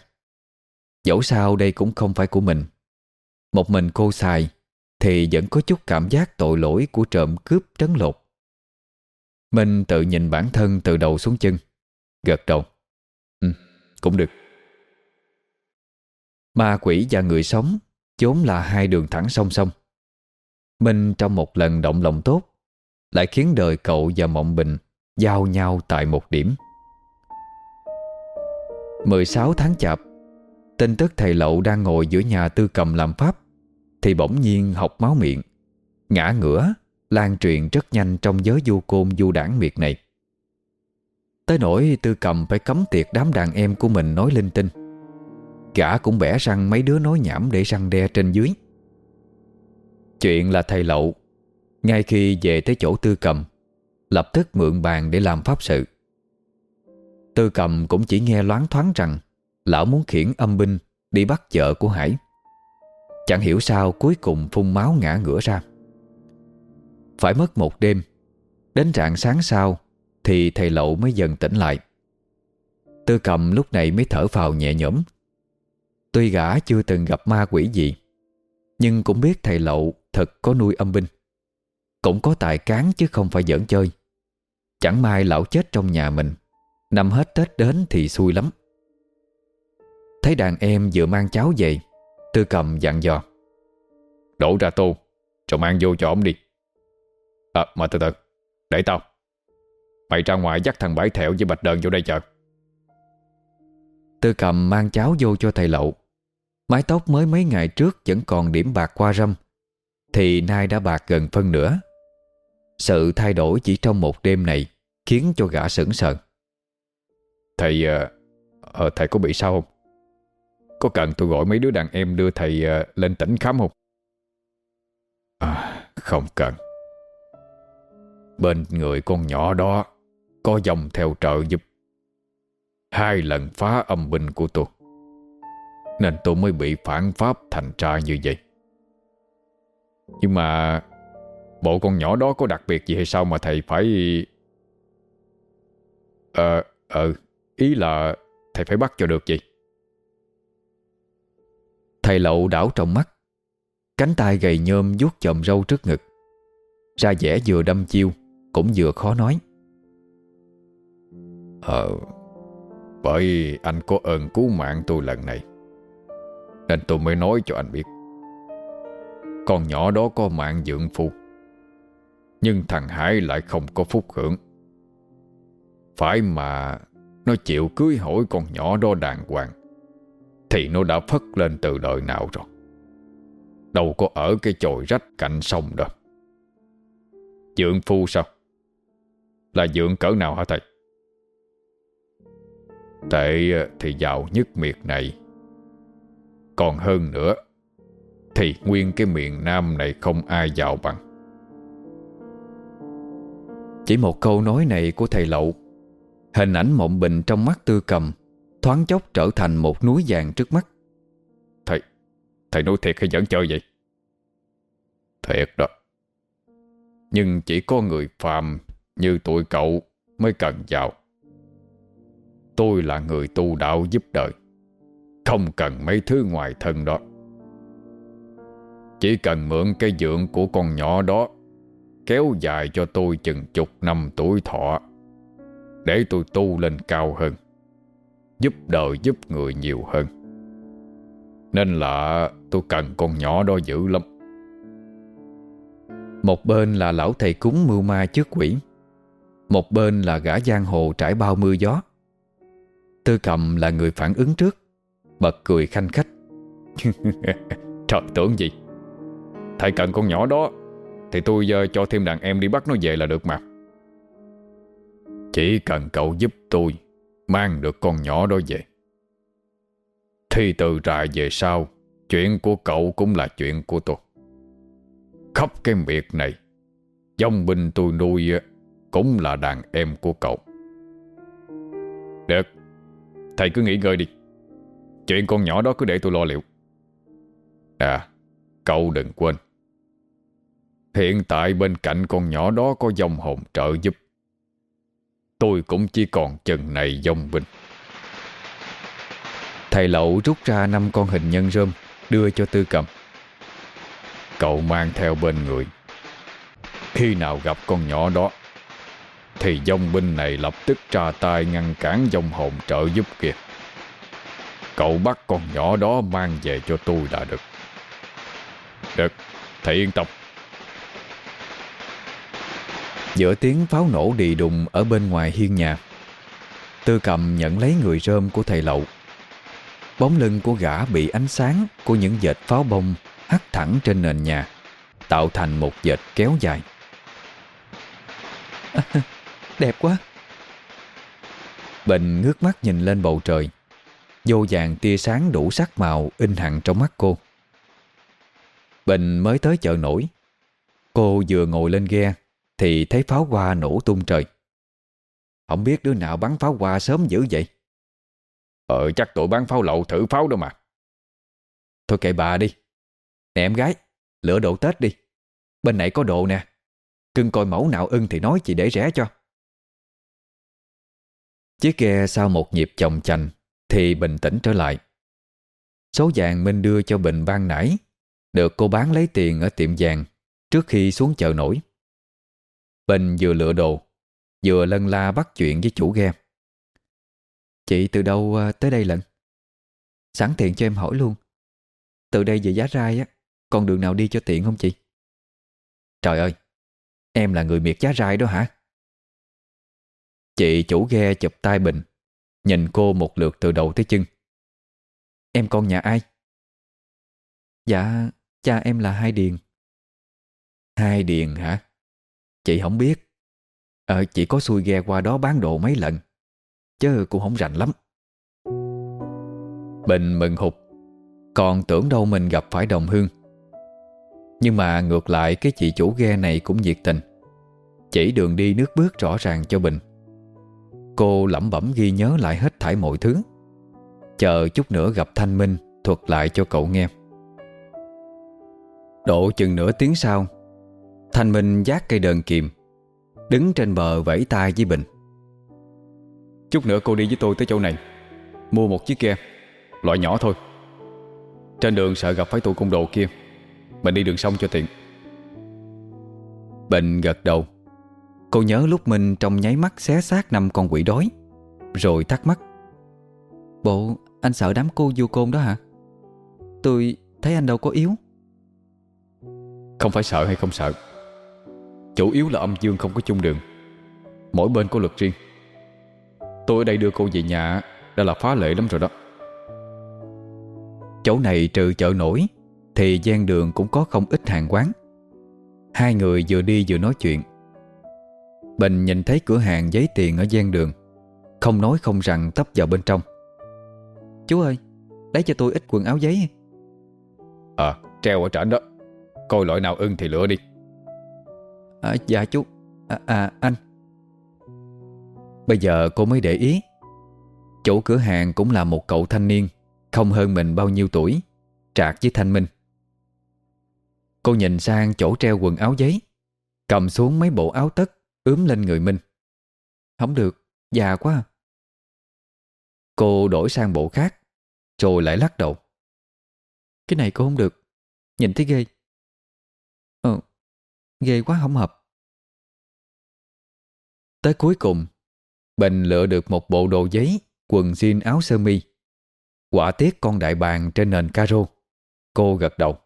Dẫu sao đây cũng không phải của mình. Một mình cô xài Thì vẫn có chút cảm giác tội lỗi Của trộm cướp trấn lột. Mình tự nhìn bản thân Từ đầu xuống chân, Gật đầu cũng được. Ma quỷ và người sống chốn là hai đường thẳng song song. Minh trong một lần động lòng tốt, Lại khiến đời cậu và Mộng Bình Giao nhau tại một điểm. 16 tháng chạp, Tin tức thầy lậu đang ngồi giữa nhà tư cầm làm pháp, Thì bỗng nhiên học máu miệng, Ngã ngửa, Lan truyền rất nhanh trong giới du côn du đảng miệt này. Tới nỗi tư cầm phải cấm tiệc đám đàn em của mình nói linh tinh. Gã cũng bẻ răng mấy đứa nói nhảm để răng đe trên dưới. Chuyện là thầy lậu. Ngay khi về tới chỗ tư cầm, Lập tức mượn bàn để làm pháp sự. Tư cầm cũng chỉ nghe loáng thoáng rằng Lão muốn khiển âm binh Đi bắt vợ của Hải. Chẳng hiểu sao cuối cùng phun máu ngã ngửa ra. Phải mất một đêm, Đến rạng sáng sau thì thầy lậu mới dần tỉnh lại. Tư cầm lúc này mới thở phào nhẹ nhõm. Tuy gã chưa từng gặp ma quỷ gì, Nhưng cũng biết thầy lậu Thật có nuôi âm binh. Cũng có tài cán chứ không phải giỡn chơi. Chẳng may lão chết trong nhà mình, Năm hết Tết đến thì xui lắm. Thấy đàn em vừa mang cháo về, Tư cầm dặn dò. Đổ ra tô Rồi mang vô cho ổng đi. À mà từ từ, Để tao. Mày ra ngoài dắt thằng bãi thẹo với bạch đờn vô đây chờ. Tư cầm mang cháo vô cho thầy lậu. Mái tóc mới mấy ngày trước Vẫn còn điểm bạc qua râm Thì nay đã bạc gần phân nửa. Sự thay đổi chỉ trong một đêm này Khiến cho gã sững sờ. Thầy uh, Thầy có bị sao không? Có cần tôi gọi mấy đứa đàn em đưa thầy uh, lên tỉnh khám không? À không cần. Bên người con nhỏ đó có dòng theo trợ giúp. Hai lần phá âm binh của tôi Nên tôi mới bị phản pháp thành ra như vậy. Nhưng mà Bộ con nhỏ đó có đặc biệt gì hay sao mà thầy phải Ờ, ờ, ý là thầy phải bắt cho được gì? Thầy lậu đảo trong mắt Cánh tay gầy nhôm vuốt chòm râu trước ngực Ra vẻ vừa đâm chiêu Cũng vừa khó nói. Ờ Bởi anh có ơn cứu mạng tôi lần này Nên tôi mới nói cho anh biết. Con nhỏ đó có mạng dưỡng phụ, Nhưng thằng Hải lại không có phúc hưởng. Phải mà Nó chịu cưới hỏi con nhỏ đó đàng hoàng Thì nó đã phất lên từ đời nào rồi? Đâu có ở cái chồi rách cạnh sông đâu. Dượng phu sao? Là dượng cỡ nào hả thầy? Tệ ờ, thì giàu nhất miệt này. Còn hơn nữa, Thì nguyên cái miền Nam này không ai giàu bằng. Chỉ một câu nói này của thầy Lậu, Hình ảnh mộng bình trong mắt tư cầm Thoáng chốc trở thành một núi vàng trước mắt. Thầy Thầy nói thiệt hay giỡn chơi vậy? Thiệt đó. Nhưng chỉ có người phàm Như tụi cậu Mới cần giàu. Tôi là người tu đạo giúp đời. Không cần mấy thứ ngoài thân đó. Chỉ cần mượn cái dưỡng của con nhỏ đó, Kéo dài cho tôi chừng chục năm tuổi thọ, Để tôi tu lên cao hơn, Giúp đời giúp người nhiều hơn. Nên là tôi cần con nhỏ đó dữ lắm. Một bên là lão thầy cúng mưu ma trước quỷ, Một bên là gã giang hồ trải bao mưa gió. Tư cầm là người phản ứng trước. Bật cười khanh khách. Trời tưởng gì? Thầy cần con nhỏ đó Thì tôi uh, cho thêm đàn em đi bắt nó về là được mà. Chỉ cần cậu giúp tôi Mang được con nhỏ đó về. Thì từ trại về sau Chuyện của cậu cũng là chuyện của tôi. Khắp cái miệt này Dòng binh tôi nuôi ờ, Cũng là đàn em của cậu. Thầy cứ nghỉ ngơi đi. Chuyện con nhỏ đó cứ để tôi lo liệu. À Cậu đừng quên. Hiện tại bên cạnh con nhỏ đó Có dòng hồn trợ giúp. Tôi cũng chỉ còn chừng này dòng binh. Thầy lậu rút ra năm con hình nhân rơm, Đưa cho tư cầm. Cậu mang theo bên người. Khi nào gặp con nhỏ đó thì dòng binh này lập tức ra tay ngăn cản dòng hồn trợ giúp kia. Cậu bắt con nhỏ đó mang về cho tôi là được. Được, thầy yên tâm. Giữa tiếng pháo nổ đi đùng ở bên ngoài hiên nhà Tư cầm nhận lấy người rơm của thầy lậu. Bóng lưng của gã bị ánh sáng của những dệt pháo bông hắt thẳng trên nền nhà Tạo thành một dệt kéo dài. Đẹp quá. Bình ngước mắt nhìn lên bầu trời. Vô vàng tia sáng đủ sắc màu in hẳn trong mắt cô. Bình mới tới chợ nổi. Cô vừa ngồi lên ghe Thì thấy pháo hoa nổ tung trời. Không biết đứa nào bắn pháo hoa sớm dữ vậy? Ờ chắc tụi bắn pháo lậu thử pháo đâu mà. Thôi kệ bà đi. Nè em gái Lựa độ Tết đi. Bên này có đồ nè. Cưng coi mẫu nào ưng thì nói chị để rẻ cho Chiếc ghe sau một nhịp chồng chành Thì bình tĩnh trở lại. Số vàng Minh đưa cho Bình ban nãy, Được cô bán lấy tiền ở tiệm vàng Trước khi xuống chợ nổi. Bình vừa lựa đồ, Vừa lân la bắt chuyện với chủ ghe. Chị từ đâu à, tới đây lận? Sẵn tiện cho em hỏi luôn. Từ đây về giá rai á Con đường nào đi cho tiện không chị? Trời ơi, Em là người miệt giá rai đó hả? Chị chủ ghe chụp tay Bình, Nhìn cô một lượt từ đầu tới chân. Em con nhà ai? Dạ Cha em là Hai Điền. Hai Điền hả? Chị không biết. Ờ chị có xui ghe qua đó bán đồ mấy lần, Chứ cũng không rành lắm. Bình mừng hụt. Còn tưởng đâu mình gặp phải đồng hương. Nhưng mà ngược lại, Cái chị chủ ghe này cũng nhiệt tình. Chỉ đường đi nước bước rõ ràng cho Bình. Cô lẩm bẩm ghi nhớ lại hết thảy mọi thứ. Chờ chút nữa gặp Thanh Minh, Thuật lại cho cậu nghe. Độ chừng nửa tiếng sau, Thanh Minh giác cây đờn kiềm, Đứng trên bờ vẫy tay với Bình. Chút nữa cô đi với tôi tới chỗ này, Mua một chiếc ghe, Loại nhỏ thôi. Trên đường sợ gặp phải tụi cung đồ kia, Mình đi đường sông cho tiện. Bình gật đầu. Cô nhớ lúc mình trong nháy mắt xé xác năm con quỷ đói Rồi thắc mắc Bộ anh sợ đám cô vô côn đó hả? Tôi thấy anh đâu có yếu. Không phải sợ hay không sợ Chủ yếu là âm dương không có chung đường. Mỗi bên có luật riêng. Tôi ở đây đưa cô về nhà Đã là phá lệ lắm rồi đó. Chỗ này trừ chợ nổi Thì gian đường cũng có không ít hàng quán. Hai người vừa đi vừa nói chuyện Bình nhìn thấy cửa hàng giấy tiền ở gian đường Không nói không rằng tấp vào bên trong. Chú ơi Lấy cho tôi ít quần áo giấy. Ờ treo ở trển đó. Coi loại nào ưng thì lựa đi. À, Dạ chú. À, à anh. Bây giờ cô mới để ý Chủ cửa hàng cũng là một cậu thanh niên Không hơn mình bao nhiêu tuổi Trạc với Thanh Minh. Cô nhìn sang chỗ treo quần áo giấy Cầm xuống mấy bộ áo tất Ướm lên người Minh Không được, già quá. À. Cô đổi sang bộ khác Rồi lại lắc đầu. Cái này cô không được Nhìn thấy ghê. Ờ, ghê quá không hợp. Tới cuối cùng Bình lựa được một bộ đồ giấy Quần jean áo sơ mi. Quả tiết con đại bàng trên nền caro. Cô gật đầu.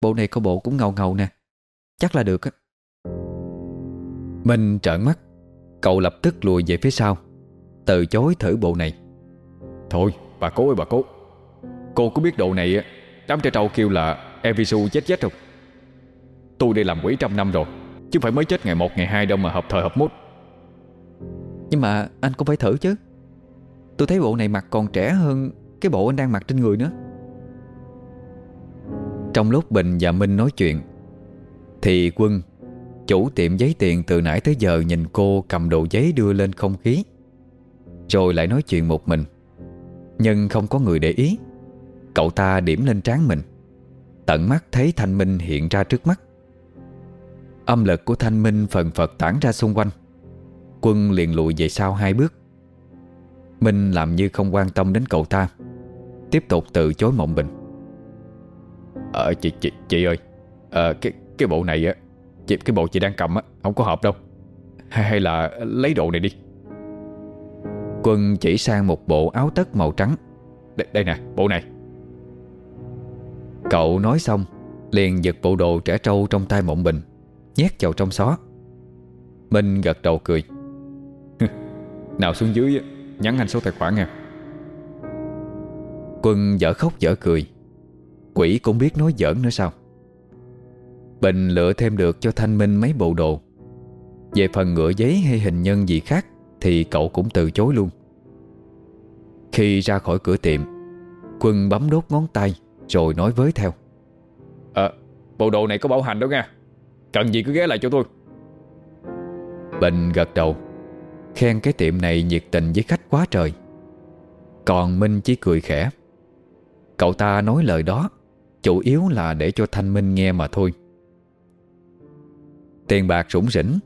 Bộ này có bộ cũng ngầu ngầu nè Chắc là được á. Minh trợn mắt. Cậu lập tức lùi về phía sau. Từ chối thử bộ này. Thôi bà cố ơi bà cố. Cô có biết độ này Đám trẻ trâu kêu là Evisu chết chết không? Tôi đi làm quỷ trăm năm rồi Chứ phải mới chết ngày một ngày hai đâu mà hợp thời hợp mốt Nhưng mà anh cũng phải thử chứ. Tôi thấy bộ này mặc còn trẻ hơn Cái bộ anh đang mặc trên người nữa. Trong lúc Bình và Minh nói chuyện Thì Quân Chủ tiệm giấy tiền từ nãy tới giờ Nhìn cô cầm đồ giấy đưa lên không khí. Rồi lại nói chuyện một mình. Nhưng không có người để ý. Cậu ta điểm lên trán mình. Tận mắt thấy Thanh Minh hiện ra trước mắt. Âm lực của Thanh Minh phần phật tản ra xung quanh. Quân liền lùi về sau hai bước. Minh làm như không quan tâm đến cậu ta. Tiếp tục từ chối mộng bình. Ờ chị, chị, chị ơi. À, cái, cái bộ này á chịp Cái bộ chị đang cầm á Không có hợp đâu. Hay, hay là lấy đồ này đi. Quân chỉ sang một bộ áo tất màu trắng. Đây, đây nè bộ này. Cậu nói xong Liền giật bộ đồ trẻ trâu trong tay mộng bình Nhét vào trong xó. Minh gật đầu cười. Nào xuống dưới Nhắn anh số tài khoản nha. Quân dở khóc dở cười. Quỷ cũng biết nói giỡn nữa sao. Bình lựa thêm được cho Thanh Minh mấy bộ đồ. Về phần ngựa giấy hay hình nhân gì khác Thì cậu cũng từ chối luôn. Khi ra khỏi cửa tiệm Quân bấm đốt ngón tay Rồi nói với theo. Ờ, bộ đồ này có bảo hành đó nha. Cần gì cứ ghé lại cho tôi. Bình gật đầu Khen cái tiệm này nhiệt tình với khách quá trời. Còn Minh chỉ cười khẽ. Cậu ta nói lời đó Chủ yếu là để cho Thanh Minh nghe mà thôi Tiền bạc rủng rỉnh.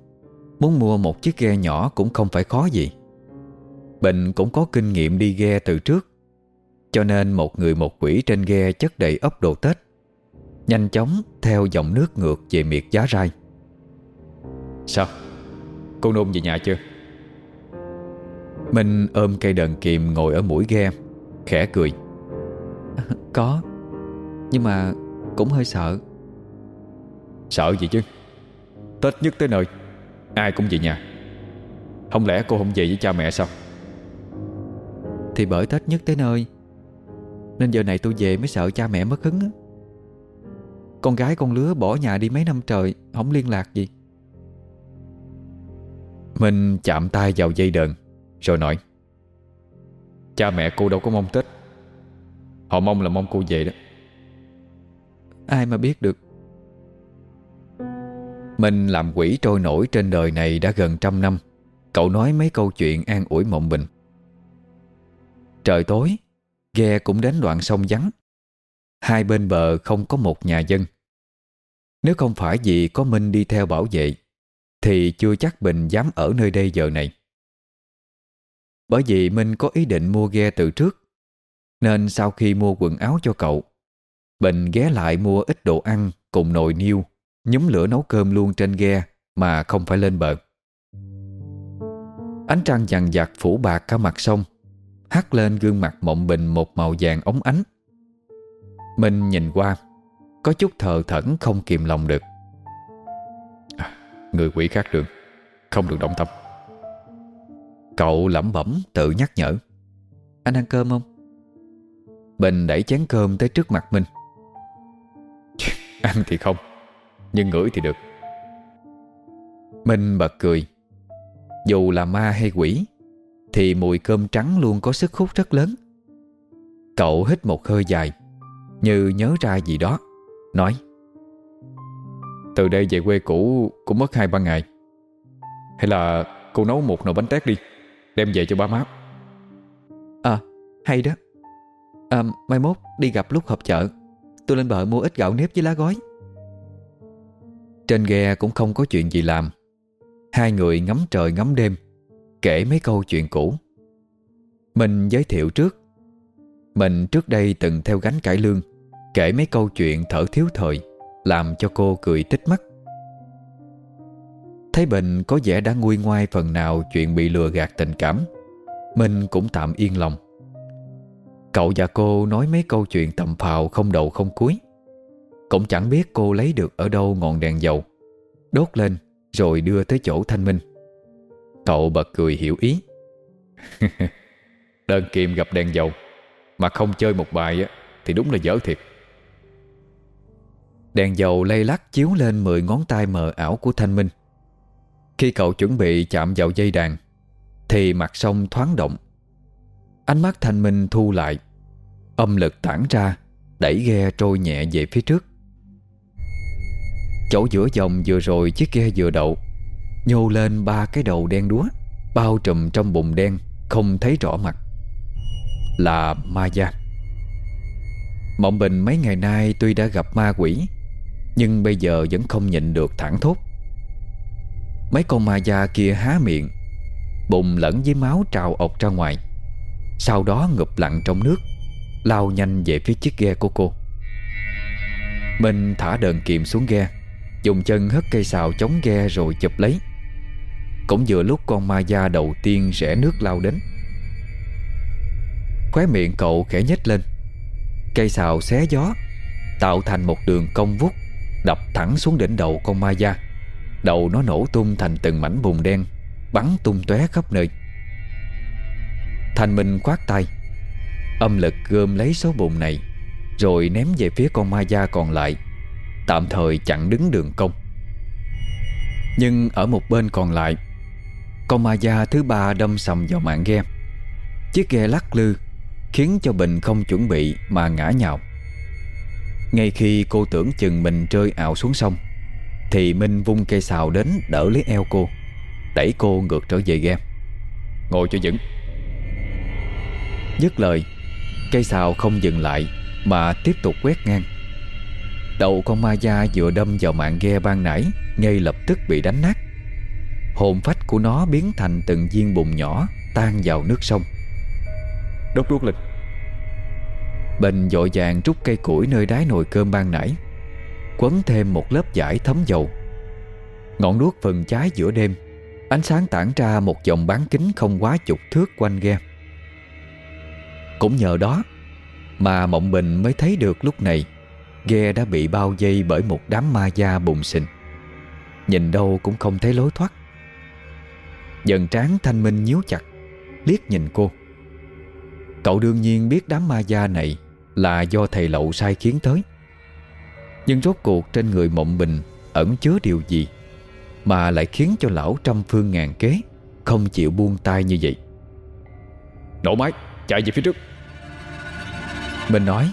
Muốn mua một chiếc ghe nhỏ cũng không phải khó gì. Bình cũng có kinh nghiệm đi ghe từ trước Cho nên một người một quỷ trên ghe chất đầy ấp đồ Tết Nhanh chóng theo dòng nước ngược về miệt giá rai. Sao? Cô nôn về nhà chưa? Minh ôm cây đờn kiềm ngồi ở mũi ghe Khẽ cười. Có Nhưng mà cũng hơi sợ. Sợ gì chứ Tết nhất tới nơi Ai cũng về nhà. Không lẽ cô không về với cha mẹ sao? Thì bởi Tết nhất tới nơi Nên giờ này tôi về mới sợ cha mẹ mất hứng á. Con gái con lứa bỏ nhà đi mấy năm trời Không liên lạc gì. Minh chạm tay vào dây đờn Rồi nói Cha mẹ cô đâu có mong Tết. Họ mong là mong cô về đó. Ai mà biết được mình làm quỷ trôi nổi trên đời này đã gần trăm năm. Cậu nói mấy câu chuyện an ủi mộng mình. Trời tối, Ghe cũng đến đoạn sông vắng. Hai bên bờ không có một nhà dân. Nếu không phải vì có Minh đi theo bảo vệ, Thì chưa chắc Bình dám ở nơi đây giờ này. Bởi vì Minh có ý định mua ghe từ trước, Nên sau khi mua quần áo cho cậu, Bình ghé lại mua ít đồ ăn cùng nồi niêu. Nhúm lửa nấu cơm luôn trên ghe Mà không phải lên bờ. Ánh trăng dằn dặt phủ bạc cả mặt sông Hắt lên gương mặt mộng bình một màu vàng ống ánh. Minh nhìn qua Có chút thờ thẫn không kìm lòng được. À, Người quỷ khác đường Không được động tâm. Cậu lẩm bẩm tự nhắc nhở. Anh ăn cơm không? Bình đẩy chén cơm tới trước mặt mình. Ăn thì không. Nhưng ngửi thì được. Minh bật cười. Dù là ma hay quỷ Thì mùi cơm trắng luôn có sức hút rất lớn. Cậu hít một hơi dài Như nhớ ra gì đó Nói. Từ đây về quê cũ Cũng mất hai ba ngày. Hay là cô nấu một nồi bánh tét đi Đem về cho ba má. À hay đó. À, Mai mốt đi gặp lúc họp chợ. Tôi lên bờ mua ít gạo nếp với lá gói. Trên ghe cũng không có chuyện gì làm. Hai người ngắm trời ngắm đêm, Kể mấy câu chuyện cũ. Mình giới thiệu trước. Mình trước đây từng theo gánh cải lương, Kể mấy câu chuyện thở thiếu thời, Làm cho cô cười tích mắt. Thấy Bình có vẻ đã nguôi ngoai phần nào Chuyện bị lừa gạt tình cảm, Mình cũng tạm yên lòng. Cậu và cô nói mấy câu chuyện tầm phào không đầu không cuối. Cũng chẳng biết cô lấy được ở đâu ngọn đèn dầu. Đốt lên, rồi đưa tới chỗ Thanh Minh. Cậu bật cười hiểu ý. Đơn kiềm gặp đèn dầu, Mà không chơi một bài á, Thì đúng là dở thiệt. Đèn dầu lay lắc chiếu lên 10 ngón tay mờ ảo của Thanh Minh. Khi cậu chuẩn bị chạm vào dây đàn, Thì mặt sông thoáng động. Ánh mắt Thanh Minh thu lại, Âm lực tản ra, Đẩy ghe trôi nhẹ về phía trước. Chỗ giữa dòng vừa rồi chiếc ghe vừa đậu, Nhô lên ba cái đầu đen đúa, Bao trùm trong bùn đen, Không thấy rõ mặt. Là ma gia. Mộng Bình mấy ngày nay tuy đã gặp ma quỷ, Nhưng bây giờ vẫn không nhịn được thẳng thốt. Mấy con ma gia kia há miệng, Bụng lẫn với máu trào ọc ra ngoài. Sau đó ngụp lặn trong nước, Lao nhanh về phía chiếc ghe của cô. Mình thả đờn kiềm xuống ghe. Dùng chân hất cây xào chống ghe rồi chụp lấy. Cũng vừa lúc con ma da đầu tiên rẽ nước lao đến. Khóe miệng cậu khẽ nhếch lên. Cây xào xé gió, Tạo thành một đường cong vút Đập thẳng xuống đỉnh đầu con ma da. Đầu nó nổ tung thành từng mảnh bùn đen, Bắn tung tóe khắp nơi. Thành Minh khoát tay, Âm lực gom lấy số bùn này, Rồi ném về phía con ma da còn lại. Tạm thời chặn đứng đường công. Nhưng ở một bên còn lại, Con ma da thứ ba đâm sầm vào mạng ghe. Chiếc ghe lắc lư, Khiến cho Bình không chuẩn bị mà ngã nhào. Ngay khi cô tưởng chừng mình rơi ảo xuống sông, Thì Minh vung cây xào đến đỡ lấy eo cô, Đẩy cô ngược trở về ghe. Ngồi cho vững. Dứt lời, Cây xào không dừng lại Mà tiếp tục quét ngang. Đầu con ma da vừa đâm vào mạng ghe ban nãy Ngay lập tức bị đánh nát. Hồn phách của nó biến thành từng viên bùn nhỏ Tan vào nước sông. Đốt đuốc lên. Bình dội vàng rút cây củi nơi đáy nồi cơm ban nãy Quấn thêm một lớp vải thấm dầu. Ngọn đuốc phần trái giữa đêm Ánh sáng tản ra một dòng bán kính không quá chục thước quanh ghe. Cũng nhờ đó Mà Mộng Bình mới thấy được lúc này Ghe đã bị bao dây bởi một đám ma da bùng xình. Nhìn đâu cũng không thấy lối thoát. Dần trán thanh minh nhíu chặt Liếc nhìn cô. Cậu đương nhiên biết đám ma da này Là do thầy lậu sai khiến tới. Nhưng rốt cuộc trên người mộng bình Ẩn chứa điều gì Mà lại khiến cho lão trăm phương ngàn kế Không chịu buông tay như vậy? Nổ máy chạy về phía trước. Mình nói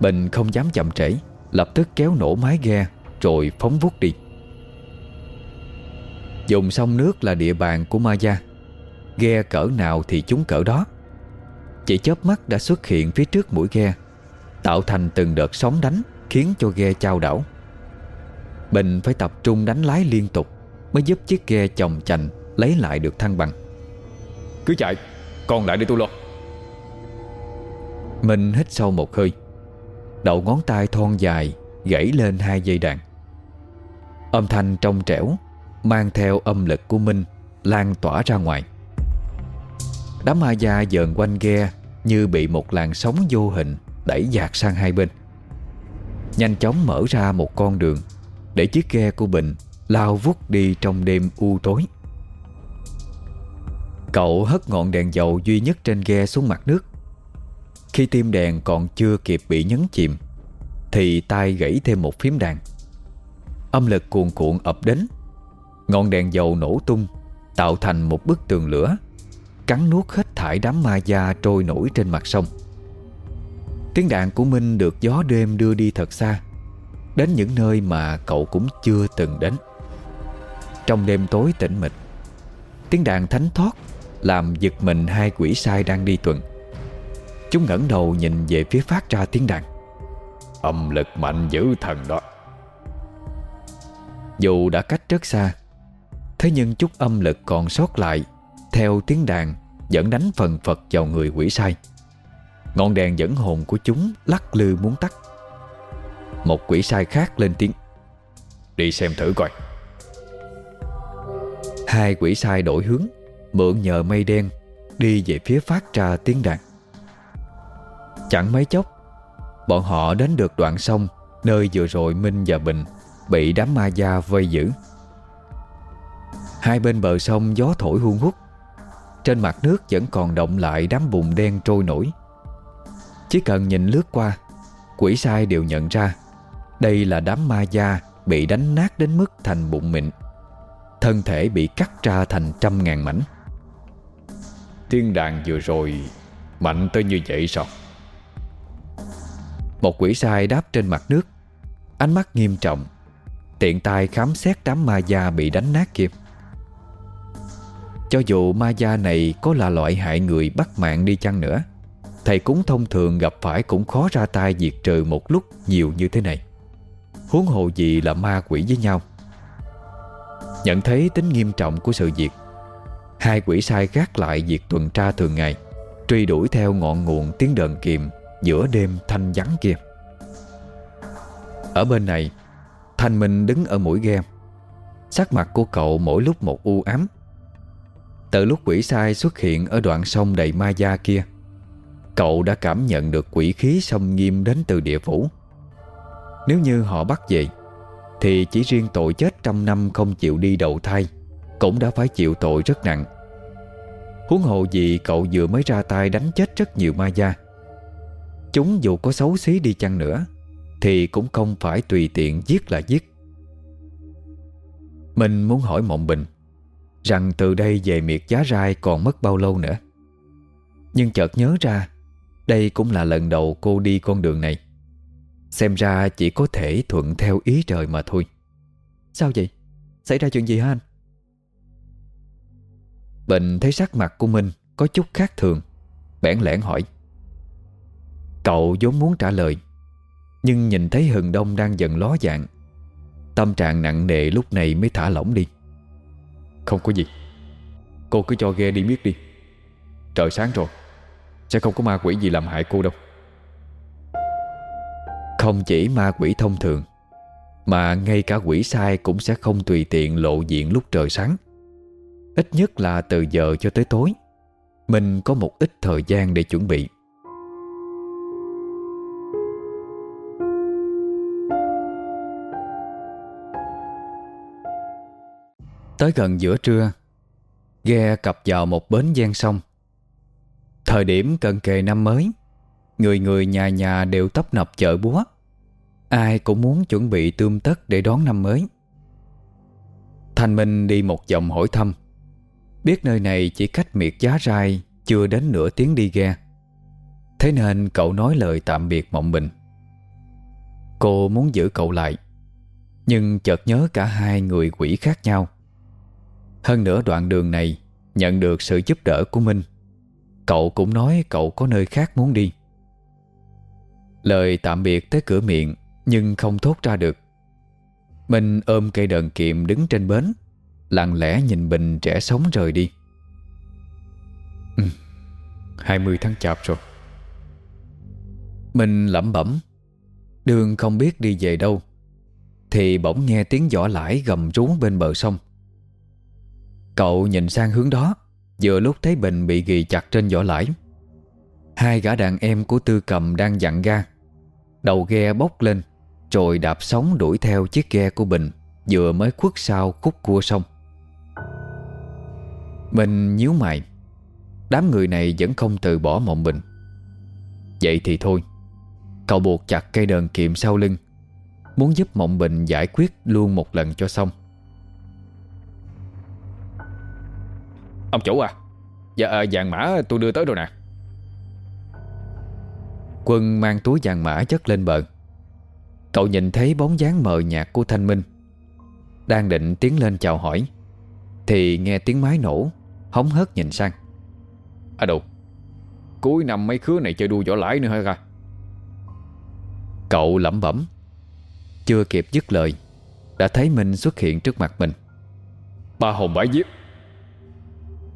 Bình không dám chậm trễ Lập tức kéo nổ mái ghe Rồi phóng vút đi. Dùng sông nước là địa bàn của ma gia Ghe cỡ nào thì chúng cỡ đó. Chỉ chớp mắt đã xuất hiện phía trước mũi ghe Tạo thành từng đợt sóng đánh Khiến cho ghe trao đảo. Bình phải tập trung đánh lái liên tục Mới giúp chiếc ghe chồng chành Lấy lại được thăng bằng. Cứ chạy Còn lại để tôi lo. Mình hít sâu một hơi Đầu ngón tay thon dài, Gãy lên hai dây đàn. Âm thanh trong trẻo, Mang theo âm lực của Minh, Lan tỏa ra ngoài. Đám ma da dờn quanh ghe Như bị một làn sóng vô hình Đẩy dạt sang hai bên. Nhanh chóng mở ra một con đường Để chiếc ghe của Bình Lao vút đi trong đêm u tối. Cậu hất ngọn đèn dầu duy nhất trên ghe xuống mặt nước khi tim đèn còn chưa kịp bị nhấn chìm, Thì tay gãy thêm một phím đàn. Âm lực cuồn cuộn ập đến, Ngọn đèn dầu nổ tung, Tạo thành một bức tường lửa, Cắn nuốt hết thải đám ma da trôi nổi trên mặt sông. Tiếng đàn của Minh được gió đêm đưa đi thật xa, Đến những nơi mà cậu cũng chưa từng đến. Trong đêm tối tĩnh mịch, Tiếng đàn thánh thoát Làm giật mình hai quỷ sai đang đi tuần. Chúng ngẩng đầu nhìn về phía phát ra tiếng đàn. Âm lực mạnh dữ thần đó. Dù đã cách rất xa, Thế nhưng chút âm lực còn sót lại, Theo tiếng đàn Dẫn đánh phần phật vào người quỷ sai. Ngọn đèn dẫn hồn của chúng Lắc lư muốn tắt. Một quỷ sai khác lên tiếng. Đi xem thử coi. Hai quỷ sai đổi hướng, Mượn nhờ mây đen, Đi về phía phát ra tiếng đàn. Chẳng mấy chốc, Bọn họ đến được đoạn sông Nơi vừa rồi Minh và Bình Bị đám ma da vây giữ. Hai bên bờ sông gió thổi hun hút, Trên mặt nước vẫn còn động lại đám bùn đen trôi nổi. Chỉ cần nhìn lướt qua, Quỷ sai đều nhận ra Đây là đám ma da Bị đánh nát đến mức thành bụng mịn, Thân thể bị cắt ra thành trăm ngàn mảnh. Tiên đàn vừa rồi Mạnh tới như vậy sao? Một quỷ sai đáp trên mặt nước. Ánh mắt nghiêm trọng, Tiện tay khám xét đám ma da bị đánh nát kịp Cho dù ma da này có là loại hại người bắt mạng đi chăng nữa, Thầy cúng thông thường gặp phải cũng khó ra tay diệt trừ một lúc nhiều như thế này. Huống hồ gì là ma quỷ với nhau. Nhận thấy tính nghiêm trọng của sự việc, Hai quỷ sai gác lại việc tuần tra thường ngày, Truy đuổi theo ngọn nguồn tiếng đờn kiềm Giữa đêm thanh vắng kia. Ở bên này, Thanh Minh đứng ở mũi ghe. Sắc mặt của cậu mỗi lúc một u ám. Từ lúc quỷ sai xuất hiện Ở đoạn sông đầy ma da kia, Cậu đã cảm nhận được quỷ khí xâm nghiêm đến từ địa phủ. Nếu như họ bắt về, Thì chỉ riêng tội chết trăm năm không chịu đi đầu thai, Cũng đã phải chịu tội rất nặng. Huống hồ gì cậu vừa mới ra tay đánh chết rất nhiều ma gia. Chúng dù có xấu xí đi chăng nữa, Thì cũng không phải tùy tiện giết là giết. Mình muốn hỏi Mộng Bình Rằng từ đây về miệt giá rai còn mất bao lâu nữa. Nhưng chợt nhớ ra, Đây cũng là lần đầu cô đi con đường này. Xem ra chỉ có thể thuận theo ý trời mà thôi. Sao vậy? Xảy ra chuyện gì hả anh? Bình thấy sắc mặt của Minh Có chút khác thường, Bẽn lẽn hỏi. Cậu vốn muốn trả lời, Nhưng nhìn thấy hừng đông đang dần ló dạng, Tâm trạng nặng nề lúc này mới thả lỏng đi. Không có gì. Cô cứ cho ghe đi miết đi. Trời sáng rồi, Sẽ không có ma quỷ gì làm hại cô đâu. Không chỉ ma quỷ thông thường, Mà ngay cả quỷ sai cũng sẽ không tùy tiện lộ diện lúc trời sáng. Ít nhất là từ giờ cho tới tối, Mình có một ít thời gian để chuẩn bị. Tới gần giữa trưa, Ghe cập vào một bến gian sông. Thời điểm cận kề năm mới, Người người nhà nhà đều tấp nập chợ búa. Ai cũng muốn chuẩn bị tươm tất để đón năm mới. Thanh Minh đi một vòng hỏi thăm. Biết nơi này chỉ cách miệt giá rai, Chưa đến nửa tiếng đi ghe. Thế nên cậu nói lời tạm biệt Mộng Bình. Cô muốn giữ cậu lại, Nhưng chợt nhớ cả hai người quỷ khác nhau. Hơn nữa đoạn đường này Nhận được sự giúp đỡ của Minh Cậu cũng nói cậu có nơi khác muốn đi. Lời tạm biệt tới cửa miệng Nhưng không thốt ra được. Minh ôm cây đờn kiệm đứng trên bến Lặng lẽ nhìn Bình trẻ sống rời đi. Ừ, 20 tháng chạp rồi. Mình lẩm bẩm Đường không biết đi về đâu Thì bỗng nghe tiếng giỏ lãi gầm rú bên bờ sông Cậu nhìn sang hướng đó, Vừa lúc thấy Bình bị ghi chặt trên vỏ lãi. Hai gã đàn em của Tư Cầm đang dặn ga. Đầu ghe bốc lên, Rồi đạp sóng đuổi theo chiếc ghe của Bình, Vừa mới khuất sau khúc cua sông. Bình nhíu mày. Đám người này vẫn không từ bỏ mộng bình. Vậy thì thôi. Cậu buộc chặt cây đờn kiệm sau lưng, Muốn giúp Mộng Bình giải quyết luôn một lần cho xong. Ông chủ à Dạ à, vàng mã tôi đưa tới rồi nè. Quân mang túi vàng mã chất lên bờ. Cậu nhìn thấy bóng dáng mờ nhạt của Thanh Minh. Đang định tiến lên chào hỏi Thì nghe tiếng máy nổ Hóng hớt nhìn sang. À đồ Cuối năm mấy khứa này chơi đua võ lãi nữa hả ra Cậu lẩm bẩm Chưa kịp dứt lời Đã thấy Minh xuất hiện trước mặt mình. Ba hồn bãi giết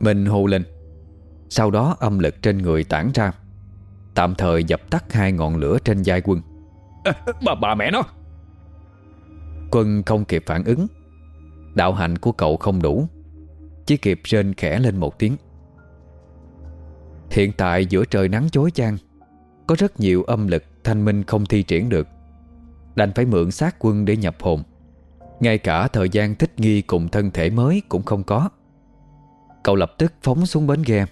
Minh hô lên Sau đó âm lực trên người tản ra. Tạm thời dập tắt hai ngọn lửa trên vai quân. À, Bà bà mẹ nó. Quân không kịp phản ứng. Đạo hạnh của cậu không đủ. Chỉ kịp rên khẽ lên một tiếng. Hiện tại giữa trời nắng chói chang Có rất nhiều âm lực Thanh Minh không thi triển được. Đành phải mượn sát quân để nhập hồn. Ngay cả thời gian thích nghi cùng thân thể mới cũng không có Cậu lập tức phóng xuống bến ghe.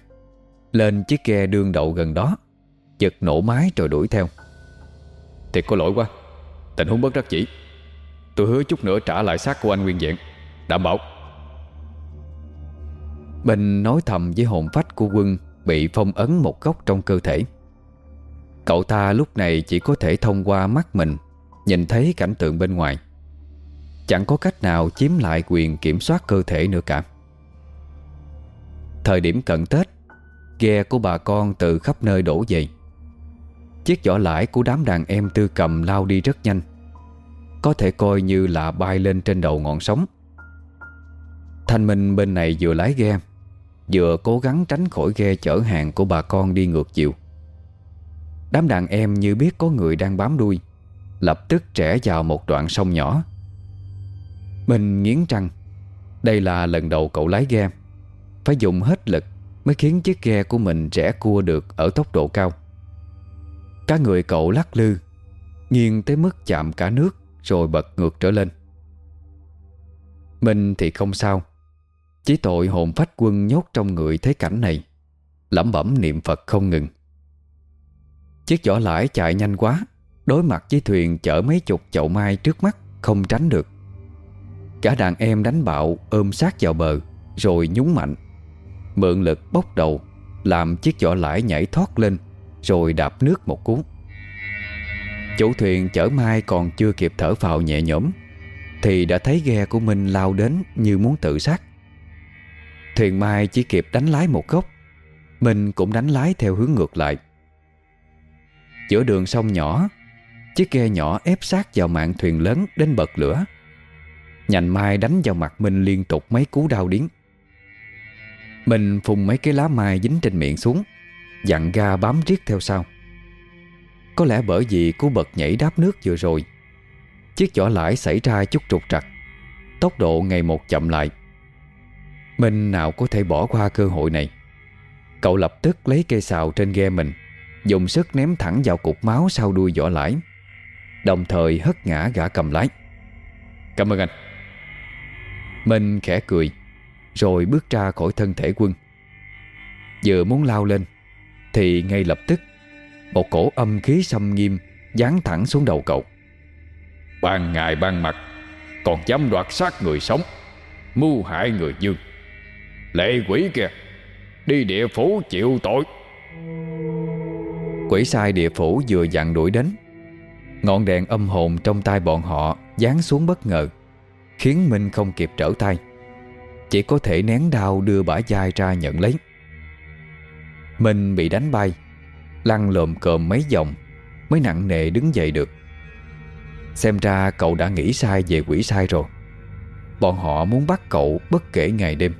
Lên chiếc ghe đương đậu gần đó, Giật nổ máy rồi đuổi theo. Thiệt có lỗi quá, Tình huống bất đắc chỉ Tôi hứa chút nữa trả lại xác của anh nguyên vẹn, Đảm bảo. Bình nói thầm với hồn phách của quân Bị phong ấn một góc trong cơ thể. Cậu ta lúc này chỉ có thể thông qua mắt mình, Nhìn thấy cảnh tượng bên ngoài. Chẳng có cách nào chiếm lại quyền kiểm soát cơ thể nữa cả. Thời điểm cận Tết, Ghe của bà con từ khắp nơi đổ về. Chiếc vỏ lãi của đám đàn em tư cầm lao đi rất nhanh, Có thể coi như là bay lên trên đầu ngọn sóng. Thanh Minh bên này vừa lái ghe, Vừa cố gắng tránh khỏi ghe chở hàng của bà con đi ngược chiều. Đám đàn em như biết có người đang bám đuôi, Lập tức trẻ vào một đoạn sông nhỏ. Mình nghiến răng, Đây là lần đầu cậu lái ghe. Phải dùng hết lực Mới khiến chiếc ghe của mình rẽ cua được Ở tốc độ cao. Cả người cậu lắc lư, Nghiêng tới mức chạm cả nước Rồi bật ngược trở lên. Mình thì không sao, Chỉ tội hồn phách quân nhốt trong người thấy cảnh này, Lẩm bẩm niệm Phật không ngừng. Chiếc vỏ lãi chạy nhanh quá, Đối mặt với thuyền chở mấy chục chậu mai trước mắt Không tránh được. Cả đàn em đánh bạo ôm sát vào bờ, Rồi nhúng mạnh. Mượn lực bốc đầu, Làm chiếc vỏ lãi nhảy thoát lên, Rồi đạp nước một cú. Chủ thuyền chở mai còn chưa kịp thở phào nhẹ nhõm, Thì đã thấy ghe của mình lao đến Như muốn tự sát. Thuyền mai chỉ kịp đánh lái một góc, Mình cũng đánh lái theo hướng ngược lại. Giữa đường sông nhỏ, Chiếc ghe nhỏ ép sát vào mạng thuyền lớn đến bật lửa. Nhành mai đánh vào mặt Minh liên tục mấy cú đau điếng. Mình phùng mấy cái lá mai dính trên miệng xuống, Dặn ga bám riết theo sau. Có lẽ bởi vì cú bật nhảy đáp nước vừa rồi, Chiếc vỏ lãi xảy ra chút trục trặc, Tốc độ ngày một chậm lại. Mình nào có thể bỏ qua cơ hội này? Cậu lập tức lấy cây xào trên ghe mình, Dùng sức ném thẳng vào cục máu sau đuôi vỏ lãi, Đồng thời hất ngã gã cầm lái. Cảm ơn anh. Mình khẽ cười. Rồi bước ra khỏi thân thể quân. Vừa muốn lao lên Thì ngay lập tức Một cổ âm khí xâm nghiêm Dán thẳng xuống đầu cậu. Ban ngày ban mặt Còn dám đoạt sát người sống Mưu hại người dương. Lệ quỷ kìa Đi địa phủ chịu tội. Quỷ sai địa phủ vừa dặn đuổi đến Ngọn đèn âm hồn trong tay bọn họ Dán xuống bất ngờ Khiến Minh không kịp trở tay chỉ có thể nén đau đưa bả vai ra nhận lấy. Mình bị đánh bay, Lăn lộm cồm mấy vòng Mới nặng nề đứng dậy được. Xem ra cậu đã nghĩ sai về quỷ sai rồi. Bọn họ muốn bắt cậu bất kể ngày đêm.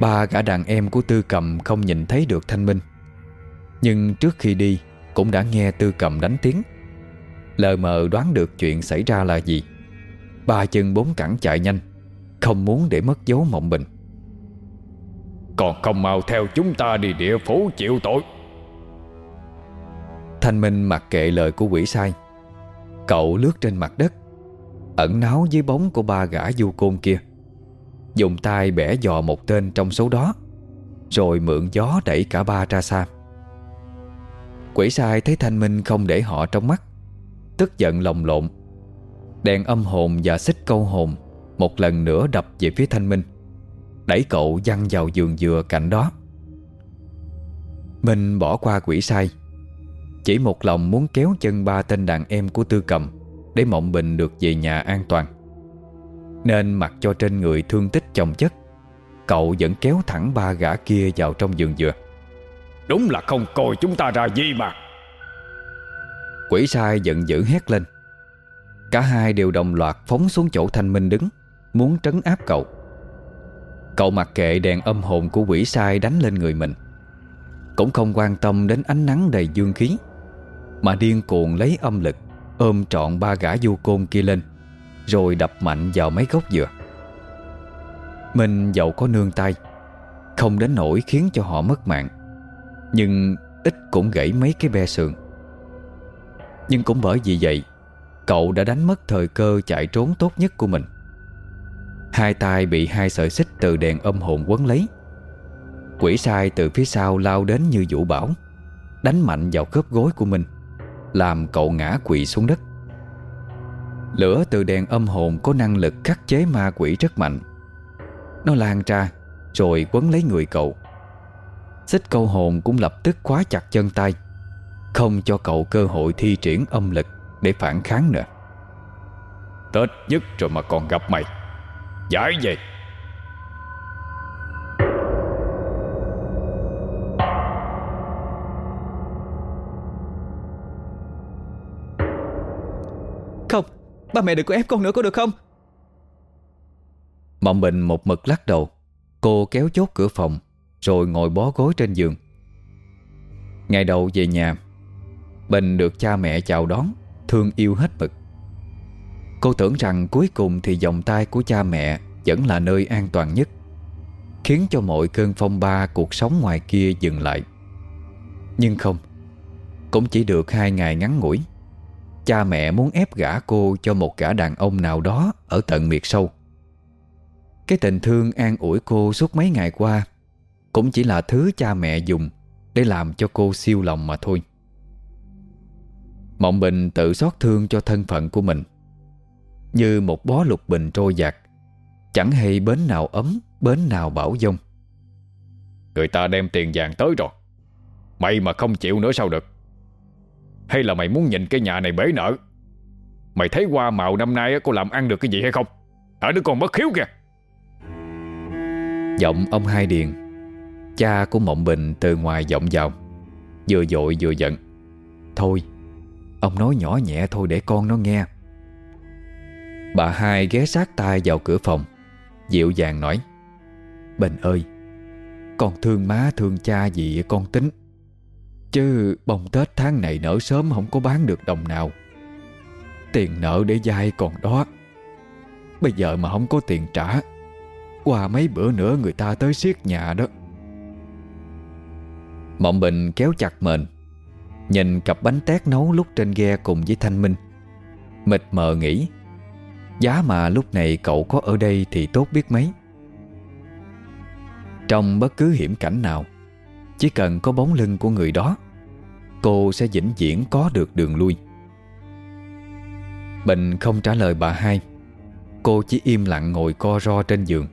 Ba gã đàn em của Tư Cầm không nhìn thấy được Thanh Minh. Nhưng trước khi đi, Cũng đã nghe Tư Cầm đánh tiếng. Lờ mờ đoán được chuyện xảy ra là gì. Ba chân bốn cẳng chạy nhanh. Không muốn để mất dấu mộng bình. Còn không mau theo chúng ta đi địa phủ chịu tội. Thanh Minh mặc kệ lời của quỷ sai. Cậu lướt trên mặt đất, Ẩn náu dưới bóng của ba gã du côn kia. Dùng tay bẻ dò một tên trong số đó, Rồi mượn gió đẩy cả ba ra xa. Quỷ sai thấy thanh minh không để họ trong mắt, Tức giận lồng lộn Đèn âm hồn và xích câu hồn một lần nữa đập về phía thanh minh. Đẩy cậu văng vào giường dừa cạnh đó. Minh bỏ qua quỷ sai. Chỉ một lòng muốn kéo chân ba tên đàn em của Tư Cầm Để Mộng Bình được về nhà an toàn. Nên mặc cho trên người thương tích chồng chất Cậu vẫn kéo thẳng ba gã kia vào trong giường dừa. Đúng là không coi chúng ta ra gì mà. Quỷ sai giận dữ hét lên. Cả hai đều đồng loạt phóng xuống chỗ Thanh Minh đứng Muốn trấn áp cậu. Cậu mặc kệ đèn âm hồn của quỷ sai đánh lên người mình. Cũng không quan tâm đến ánh nắng đầy dương khí, Mà điên cuồng lấy âm lực, Ôm trọn ba gã du côn kia lên, Rồi đập mạnh vào mấy gốc dừa. Mình dẫu có nương tay, Không đến nỗi khiến cho họ mất mạng, Nhưng ít cũng gãy mấy cái be sườn. Nhưng cũng bởi vì vậy, Cậu đã đánh mất thời cơ chạy trốn tốt nhất của mình. Hai tay bị hai sợi xích từ đèn âm hồn quấn lấy. Quỷ sai từ phía sau lao đến như vũ bảo Đánh mạnh vào khớp gối của mình, Làm cậu ngã quỵ xuống đất. Lửa từ đèn âm hồn có năng lực khắc chế ma quỷ rất mạnh. Nó lan ra, Rồi quấn lấy người cậu. Xích câu hồn cũng lập tức khóa chặt chân tay, Không cho cậu cơ hội thi triển âm lực Để phản kháng nữa. Tết nhất rồi mà còn gặp mày. Giải về. Không Ba mẹ đừng có ép con nữa có được không? Mộng Bình một mực lắc đầu. Cô kéo chốt cửa phòng Rồi ngồi bó gối trên giường. Ngày đầu về nhà Bình được cha mẹ chào đón Thương yêu hết mực Cô tưởng rằng cuối cùng thì vòng tay của cha mẹ Vẫn là nơi an toàn nhất, Khiến cho mọi cơn phong ba cuộc sống ngoài kia dừng lại. Nhưng không, Cũng chỉ được hai ngày ngắn ngủi, Cha mẹ muốn ép gả cô cho một gã đàn ông nào đó Ở tận miệt sâu. Cái tình thương an ủi cô suốt mấy ngày qua Cũng chỉ là thứ cha mẹ dùng Để làm cho cô siêu lòng mà thôi. Mộng Bình tự xót thương cho thân phận của mình. Như một bó lục bình trôi giạt Chẳng hay bến nào ấm Bến nào bảo dông. Người ta đem tiền vàng tới rồi. Mày mà không chịu nữa sao được? Hay là mày muốn nhìn cái nhà này bể nợ? Mày thấy qua màu năm nay có làm ăn được cái gì hay không? Ở đứa con mất khiếu kìa. Giọng ông Hai Điền Cha của Mộng Bình từ ngoài vọng vào Vừa dội vừa giận. Thôi Ông nói nhỏ nhẹ thôi để con nó nghe Bà hai ghé sát tai vào cửa phòng. Dịu dàng nói, Bình ơi, Con thương má thương cha gì con tính. Chứ bông Tết tháng này nở sớm không có bán được đồng nào. Tiền nợ để dai còn đó. Bây giờ mà không có tiền trả, Qua mấy bữa nữa người ta tới siết nhà đó. Mộng Bình kéo chặt mền, Nhìn cặp bánh tét nấu lúc trên ghe cùng với Thanh Minh. Mịt mờ nghĩ Giá mà lúc này cậu có ở đây thì tốt biết mấy. Trong bất cứ hiểm cảnh nào, Chỉ cần có bóng lưng của người đó, Cô sẽ vĩnh viễn có được đường lui. Bình không trả lời bà hai, Cô chỉ im lặng ngồi co ro trên giường.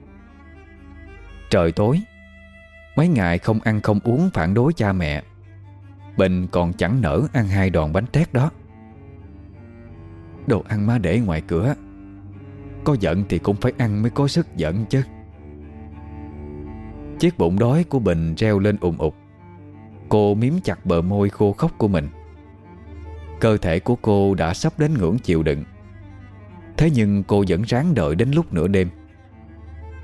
Trời tối, Mấy ngày không ăn không uống phản đối cha mẹ, Bình còn chẳng nỡ ăn hai đòn bánh tét đó. Đồ ăn má để ngoài cửa có giận thì cũng phải ăn mới có sức giận chứ. Chiếc bụng đói của Bình reo lên ùm ụt Cô miếm chặt bờ môi khô khóc của mình. Cơ thể của cô đã sắp đến ngưỡng chịu đựng. Thế nhưng cô vẫn ráng đợi đến lúc nửa đêm.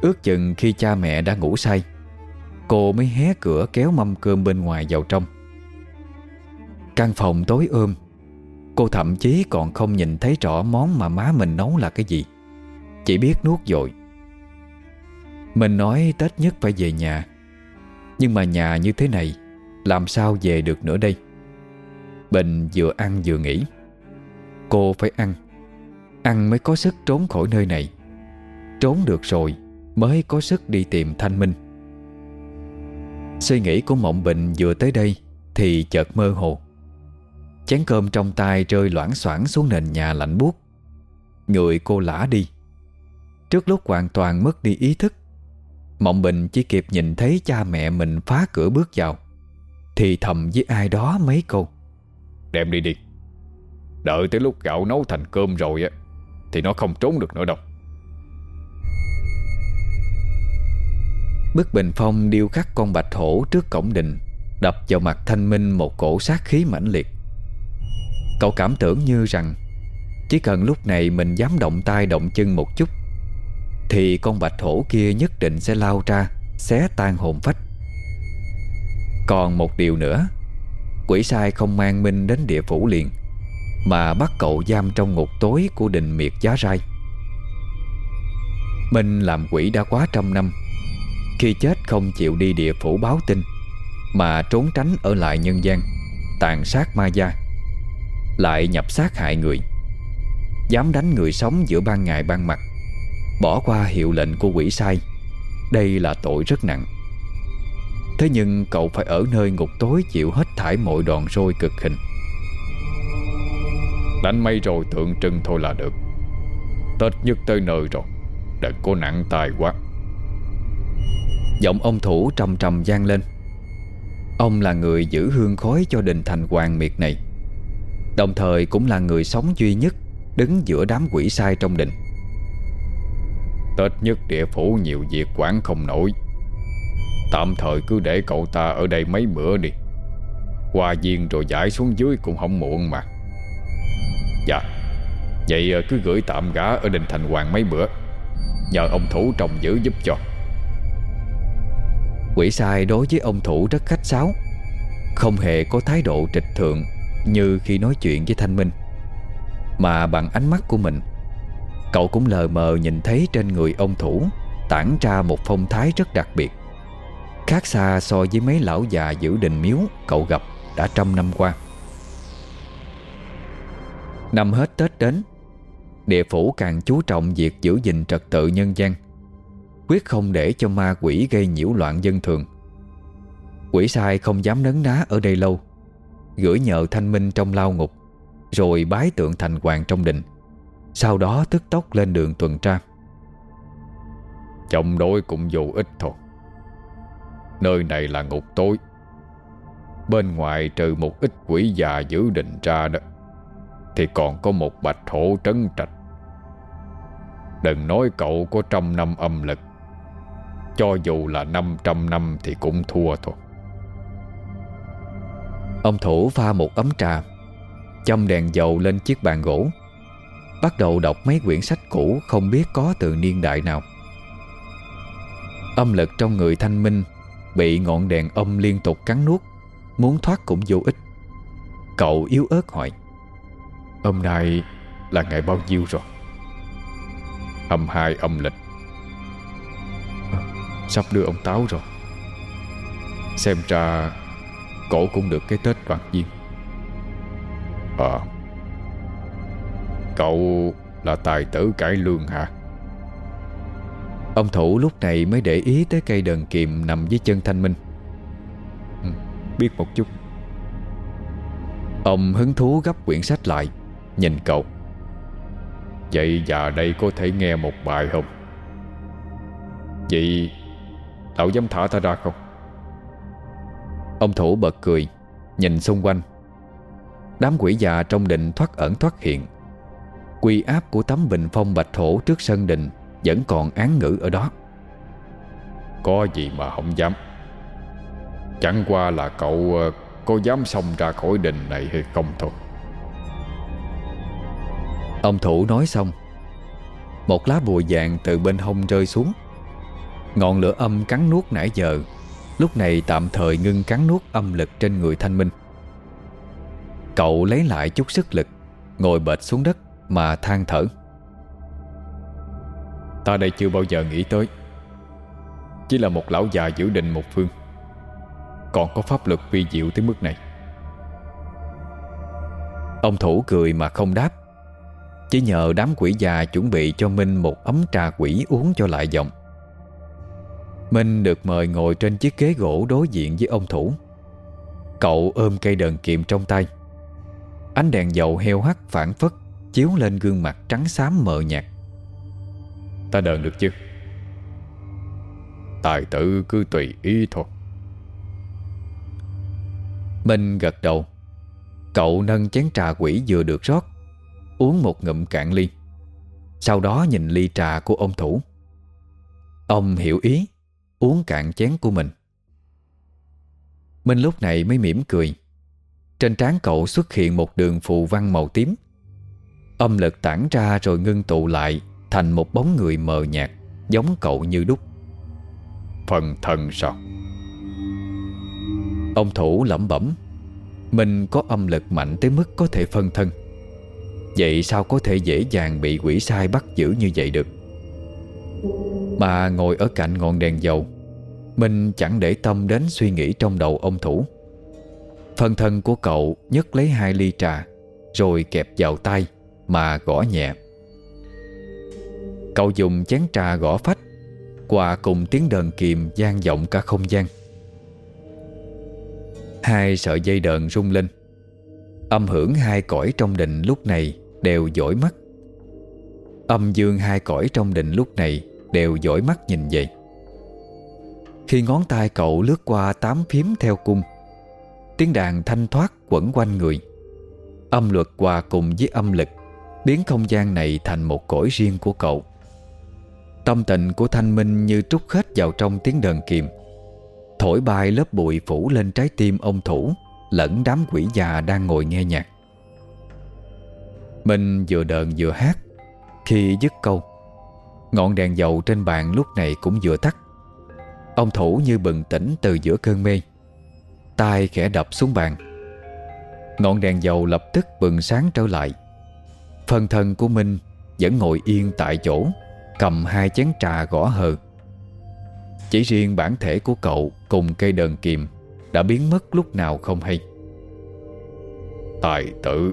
Ước chừng khi cha mẹ đã ngủ say, Cô mới hé cửa kéo mâm cơm bên ngoài vào trong. Căn phòng tối ôm, Cô thậm chí còn không nhìn thấy rõ món mà má mình nấu là cái gì. Chỉ biết nuốt dội. Mình nói Tết nhất phải về nhà. Nhưng mà nhà như thế này, Làm sao về được nữa đây? Bình vừa ăn vừa nghĩ. Cô phải ăn. Ăn mới có sức trốn khỏi nơi này. Trốn được rồi, Mới có sức đi tìm Thanh Minh. Suy nghĩ của Mộng Bình vừa tới đây Thì chợt mơ hồ. Chén cơm trong tay rơi loãng xoảng xuống nền nhà lạnh buốt. Người cô lả đi. Trước lúc hoàn toàn mất đi ý thức Mộng Bình chỉ kịp nhìn thấy cha mẹ mình phá cửa bước vào Thì thầm với ai đó mấy câu. Đem đi đi. Đợi tới lúc gạo nấu thành cơm rồi á Thì nó không trốn được nữa đâu. Bức bình phong điêu khắc con bạch hổ trước cổng đình Đập vào mặt thanh minh một cổ sát khí mãnh liệt. Cậu cảm tưởng như rằng Chỉ cần lúc này mình dám động tay động chân một chút thì con bạch hổ kia nhất định sẽ lao ra, Xé tan hồn phách. Còn một điều nữa, Quỷ sai không mang Minh đến địa phủ liền, Mà bắt cậu giam trong ngục tối của đình miệt giá rai. Minh làm quỷ đã quá trăm năm, Khi chết không chịu đi địa phủ báo tin, Mà trốn tránh ở lại nhân gian, Tàn sát ma gia, Lại nhập sát hại người, Dám đánh người sống giữa ban ngày ban mặt. Bỏ qua hiệu lệnh của quỷ sai. Đây là tội rất nặng. Thế nhưng cậu phải ở nơi ngục tối Chịu hết thải mọi đòn roi cực hình. Đánh mây rồi tượng trưng thôi là được. Tết nhất tới nơi rồi, Đừng có nặng tài quá. Giọng ông thủ trầm trầm gian lên. Ông là người giữ hương khói cho đình thành hoàng miệt này. Đồng thời cũng là người sống duy nhất, Đứng giữa đám quỷ sai trong đình. Tết nhất địa phủ nhiều việc quản không nổi. Tạm thời cứ để cậu ta ở đây mấy bữa đi. Qua viên rồi giải xuống dưới cũng không muộn mà. Dạ Vậy ờ, cứ gửi tạm gã ở đình thành hoàng mấy bữa. Nhờ ông thủ trồng giữ giúp cho. Quỷ sai đối với ông thủ rất khách sáo. Không hề có thái độ trịch thượng Như khi nói chuyện với Thanh Minh. Mà bằng ánh mắt của mình Cậu cũng lờ mờ nhìn thấy trên người ông thủ Tản ra một phong thái rất đặc biệt. Khác xa so với mấy lão già giữ đình miếu Cậu gặp đã trăm năm qua. Năm hết Tết đến, Địa phủ càng chú trọng việc giữ gìn trật tự nhân gian, Quyết không để cho ma quỷ gây nhiễu loạn dân thường. Quỷ sai không dám nấn ná ở đây lâu, Gửi nhờ thanh minh trong lao ngục, Rồi bái tượng thành hoàng trong đình. Sau đó tức tốc lên đường tuần tra. Chống đối cũng vô ích thôi. Nơi này là ngục tối. Bên ngoài trừ một ít quỷ già giữ định ra đó, Thì còn có một bạch hổ trấn trạch. Đừng nói cậu có trăm năm âm lực, Cho dù là 500 năm thì cũng thua thôi. Ông thủ pha một ấm trà, Châm đèn dầu lên chiếc bàn gỗ. Bắt đầu đọc mấy quyển sách cũ Không biết có từ niên đại nào. Âm lực trong người thanh minh Bị ngọn đèn âm liên tục cắn nuốt Muốn thoát cũng vô ích. Cậu yếu ớt hỏi Hôm nay là ngày bao nhiêu rồi? Âm hai âm lịch. À, Sắp đưa ông Táo rồi. Xem ra Cổ cũng được cái Tết đoàn viên Ờ Cậu là tài tử cải lương hả? Ông thủ lúc này mới để ý tới cây đờn kiềm nằm dưới chân thanh minh. Ừ, Biết một chút. Ông hứng thú gấp quyển sách lại Nhìn cậu. Vậy giờ đây có thể nghe một bài không? Vậy Lão dám thả ta ra không? Ông thủ bật cười Nhìn xung quanh. Đám quỷ già trong đình thoát ẩn thoát hiện Quy áp của tấm bình phong bạch thổ trước sân đình Vẫn còn án ngữ ở đó. Có gì mà không dám. Chẳng qua là cậu ờ, có dám xông ra khỏi đình này hay không thôi. Ông thủ nói xong Một lá bùa vàng từ bên hông rơi xuống. Ngọn lửa âm cắn nuốt nãy giờ Lúc này tạm thời ngưng cắn nuốt âm lực trên người thanh minh. Cậu lấy lại chút sức lực Ngồi bệt xuống đất mà than thở. Ta đây chưa bao giờ nghĩ tới. Chỉ là một lão già giữ định một phương. Còn có pháp luật vi diệu tới mức này. Ông thủ cười mà không đáp. Chỉ nhờ đám quỷ già chuẩn bị cho Minh Một ấm trà quỷ uống cho lại giọng. Minh được mời ngồi trên chiếc ghế gỗ đối diện với ông Thủ. Cậu ôm cây đờn kiệm trong tay. Ánh đèn dầu heo hắt phản phất. Chiếu lên gương mặt trắng xám mờ nhạt. Ta đờn được chứ? Tài tử cứ tùy ý thôi. Minh gật đầu. Cậu nâng chén trà quỷ vừa được rót Uống một ngụm cạn ly. Sau đó nhìn ly trà của ông thủ. Ông hiểu ý Uống cạn chén của mình. Minh lúc này mới mỉm cười. Trên trán cậu xuất hiện một đường phù văn màu tím Âm lực tản ra rồi ngưng tụ lại Thành một bóng người mờ nhạt Giống cậu như đúc. Phần thần sao? Ông thủ lẩm bẩm Mình có âm lực mạnh tới mức có thể phân thân. Vậy sao có thể dễ dàng bị quỷ sai bắt giữ như vậy được? Mà ngồi ở cạnh ngọn đèn dầu Mình chẳng để tâm đến suy nghĩ trong đầu ông thủ. Phân thân của cậu nhấc lấy hai ly trà Rồi kẹp vào tay mà gõ nhẹ. Cậu dùng chén trà gõ phách Quà cùng tiếng đờn kìm gian vọng cả không gian. Hai sợi dây đờn rung lên. Âm hưởng hai cõi trong đình lúc này Đều dõi mắt. Âm dương hai cõi trong đình lúc này Đều dõi mắt nhìn vậy Khi ngón tay cậu lướt qua tám phím theo cung, Tiếng đàn thanh thoát quẩn quanh người. Âm luật hòa cùng với âm lực. Biến không gian này thành một cõi riêng của cậu. Tâm tình của Thanh Minh như trút hết vào trong tiếng đờn kiềm Thổi bay lớp bụi phủ lên trái tim ông thủ, Lẫn đám quỷ già đang ngồi nghe nhạc. Minh vừa đờn vừa hát, Khi dứt câu, Ngọn đèn dầu trên bàn lúc này cũng vừa tắt. Ông thủ như bừng tỉnh từ giữa cơn mê, tay khẽ đập xuống bàn. Ngọn đèn dầu lập tức bừng sáng trở lại. Phần thân của mình vẫn ngồi yên tại chỗ, Cầm hai chén trà gõ hờ. Chỉ riêng bản thể của cậu Cùng cây đờn kiềm Đã biến mất lúc nào không hay. Tài tử.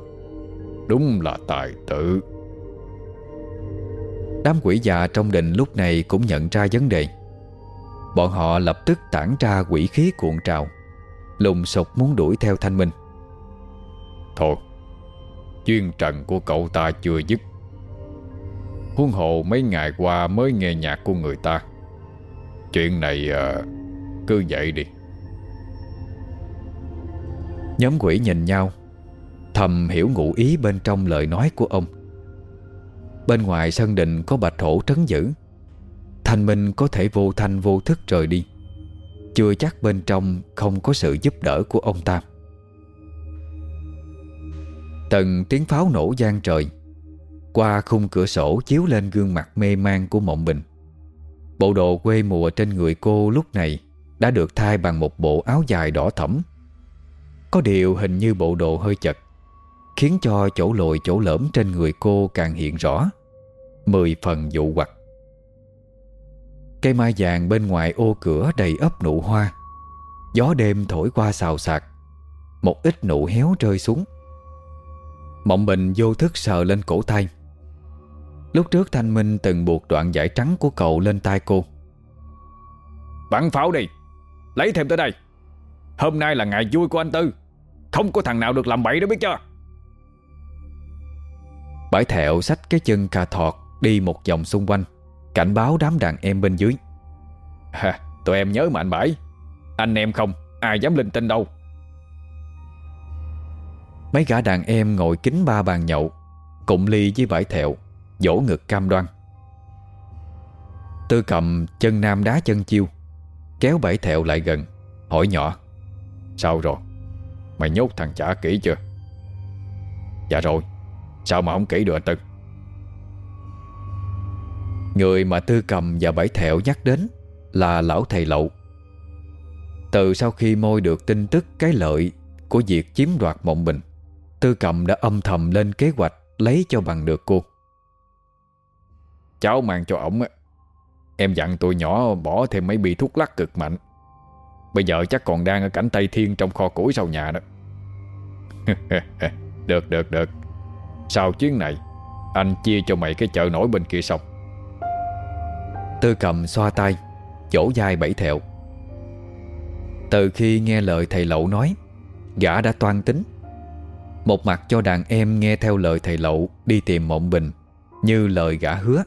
Đúng là tài tử. Đám quỷ già trong đình lúc này Cũng nhận ra vấn đề. Bọn họ lập tức tản ra quỷ khí cuộn trào, Lùng sục muốn đuổi theo thanh minh. Thôi Chuyên trần của cậu ta chưa dứt. Huân hồ mấy ngày qua mới nghe nhạc của người ta. Chuyện này à, cứ vậy đi. Nhóm quỷ nhìn nhau Thầm hiểu ngụ ý bên trong lời nói của ông. Bên ngoài sân đình có bạch hổ trấn giữ. Thanh Minh có thể vô thanh vô thức rời đi. Chưa chắc bên trong không có sự giúp đỡ của ông ta. Từng tiếng pháo nổ gian trời. Qua khung cửa sổ chiếu lên gương mặt mê man của Mộng Bình. Bộ đồ quê mùa trên người cô lúc này Đã được thay bằng một bộ áo dài đỏ thẫm. Có điều hình như bộ đồ hơi chật, Khiến cho chỗ lồi chỗ lõm trên người cô càng hiện rõ. Mười phần dụ hoặc. Cây mai vàng bên ngoài ô cửa đầy ấp nụ hoa. Gió đêm thổi qua xào xạc. Một ít nụ héo rơi xuống. Mộng Bình vô thức sờ lên cổ tay. Lúc trước Thanh Minh từng buộc đoạn giải trắng của cậu lên tay cô. Bắn pháo đi. Lấy thêm tới đây. Hôm nay là ngày vui của anh Tư. Không có thằng nào được làm bậy đó biết chưa? Bãi thẹo xách cái chân cà thọt Đi một vòng xung quanh Cảnh báo đám đàn em bên dưới. Ha, Tụi em nhớ mà anh Bãi Anh em không Ai dám linh tinh đâu Mấy gã đàn em ngồi kính ba bàn nhậu, Cụm ly với bãi thẹo, Vỗ ngực cam đoan. Tư cầm chân nam đá chân chiêu, Kéo bãi thẹo lại gần, Hỏi nhỏ, Sao rồi? Mày nhốt thằng chả kỹ chưa? Dạ rồi, Sao mà không kỹ được Tư? Người mà Tư cầm và bãi thẹo nhắc đến Là lão thầy lậu. Từ sau khi môi được tin tức cái lợi Của việc chiếm đoạt mộng bình Tư cầm đã âm thầm lên kế hoạch Lấy cho bằng được cô. Cháu mang cho ổng Em dặn tụi nhỏ bỏ thêm mấy bi thuốc lắc cực mạnh. Bây giờ chắc còn đang ở cảnh Tây Thiên Trong kho củi sau nhà đó. Được được được. Sau chuyến này, Anh chia cho mày cái chợ nổi bên kia xong. Tư cầm xoa tay Chỗ dai bảy thẹo. Từ khi nghe lời thầy lậu nói, Gã đã toan tính. Một mặt cho đàn em nghe theo lời thầy lậu Đi tìm mộng bình, Như lời gã hứa.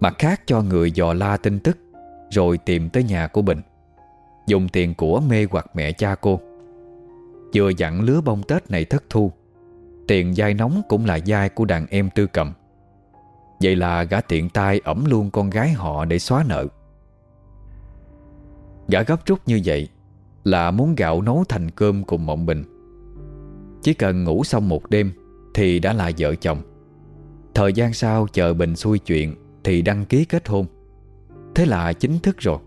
Mặt khác cho người dò la tin tức, Rồi tìm tới nhà của Bình, Dùng tiền của mê hoặc mẹ cha cô. Vừa dặn lứa bông Tết này thất thu, Tiền dai nóng cũng là dai của đàn em tư cầm. Vậy là gã tiện tay ẩm luôn con gái họ để xóa nợ. Gã gấp rút như vậy Là muốn gạo nấu thành cơm cùng Mộng Bình. Chỉ cần ngủ xong một đêm Thì đã là vợ chồng. Thời gian sau chờ Bình xuôi chuyện Thì đăng ký kết hôn. Thế là chính thức rồi.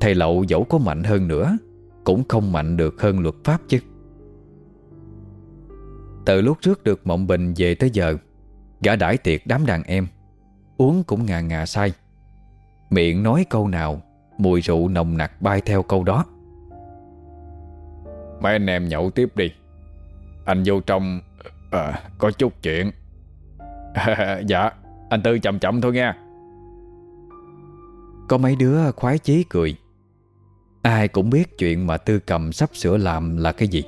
Thầy Lậu dẫu có mạnh hơn nữa, Cũng không mạnh được hơn luật pháp chứ. Từ lúc trước được Mộng Bình về tới giờ, Gã đãi tiệc đám đàn em, Uống cũng ngà ngà say. Miệng nói câu nào, Mùi rượu nồng nặc bay theo câu đó. Mấy anh em nhậu tiếp đi. Anh vô trong à, Có chút chuyện. Dạ Anh Tư chậm chậm thôi nha. Có mấy đứa khoái chí cười. Ai cũng biết chuyện mà Tư cầm sắp sửa làm là cái gì.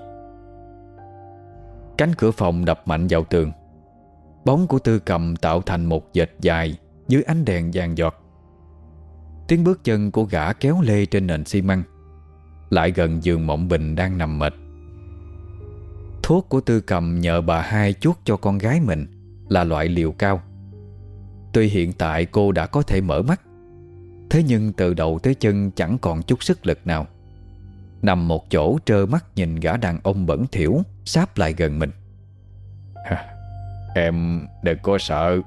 Cánh cửa phòng đập mạnh vào tường. Bóng của Tư cầm tạo thành một dệt dài Dưới ánh đèn vàng giọt. Tiếng bước chân của gã kéo lê trên nền xi măng. Lại gần giường mộng bình đang nằm mệt. Thuốc của Tư cầm nhờ bà hai chuốt cho con gái mình Là loại liều cao. Tuy hiện tại cô đã có thể mở mắt Thế nhưng từ đầu tới chân chẳng còn chút sức lực nào. Nằm một chỗ trơ mắt nhìn gã đàn ông bẩn thỉu Sáp lại gần mình. Em đừng có sợ.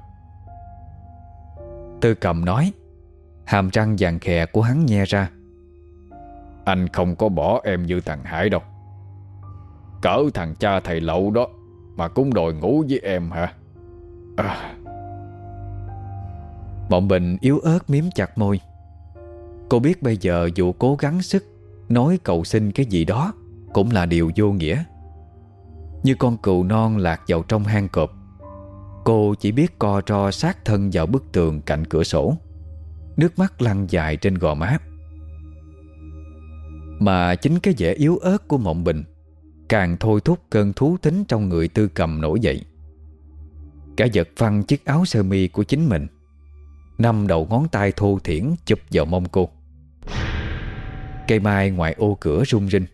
Tư cầm nói Hàm răng vàng khè của hắn nhe ra. Anh không có bỏ em như thằng Hải đâu Cỡ thằng cha thầy lậu đó, Mà cũng đòi ngủ với em hả? À. Mộng Bình yếu ớt miếm chặt môi. Cô biết bây giờ dù cố gắng sức, Nói cầu xin cái gì đó Cũng là điều vô nghĩa. Như con cừu non lạc vào trong hang cọp, Cô chỉ biết co ro sát thân vào bức tường cạnh cửa sổ. Nước mắt lăn dài trên gò má. Mà chính cái vẻ yếu ớt của Mộng Bình Càng thôi thúc cơn thú tính trong người tư cầm nổi dậy. Cả giật phăng chiếc áo sơ mi của chính mình, Năm đầu ngón tay thô thiển chụp vào mông cô. Cây mai ngoài ô cửa rung rinh,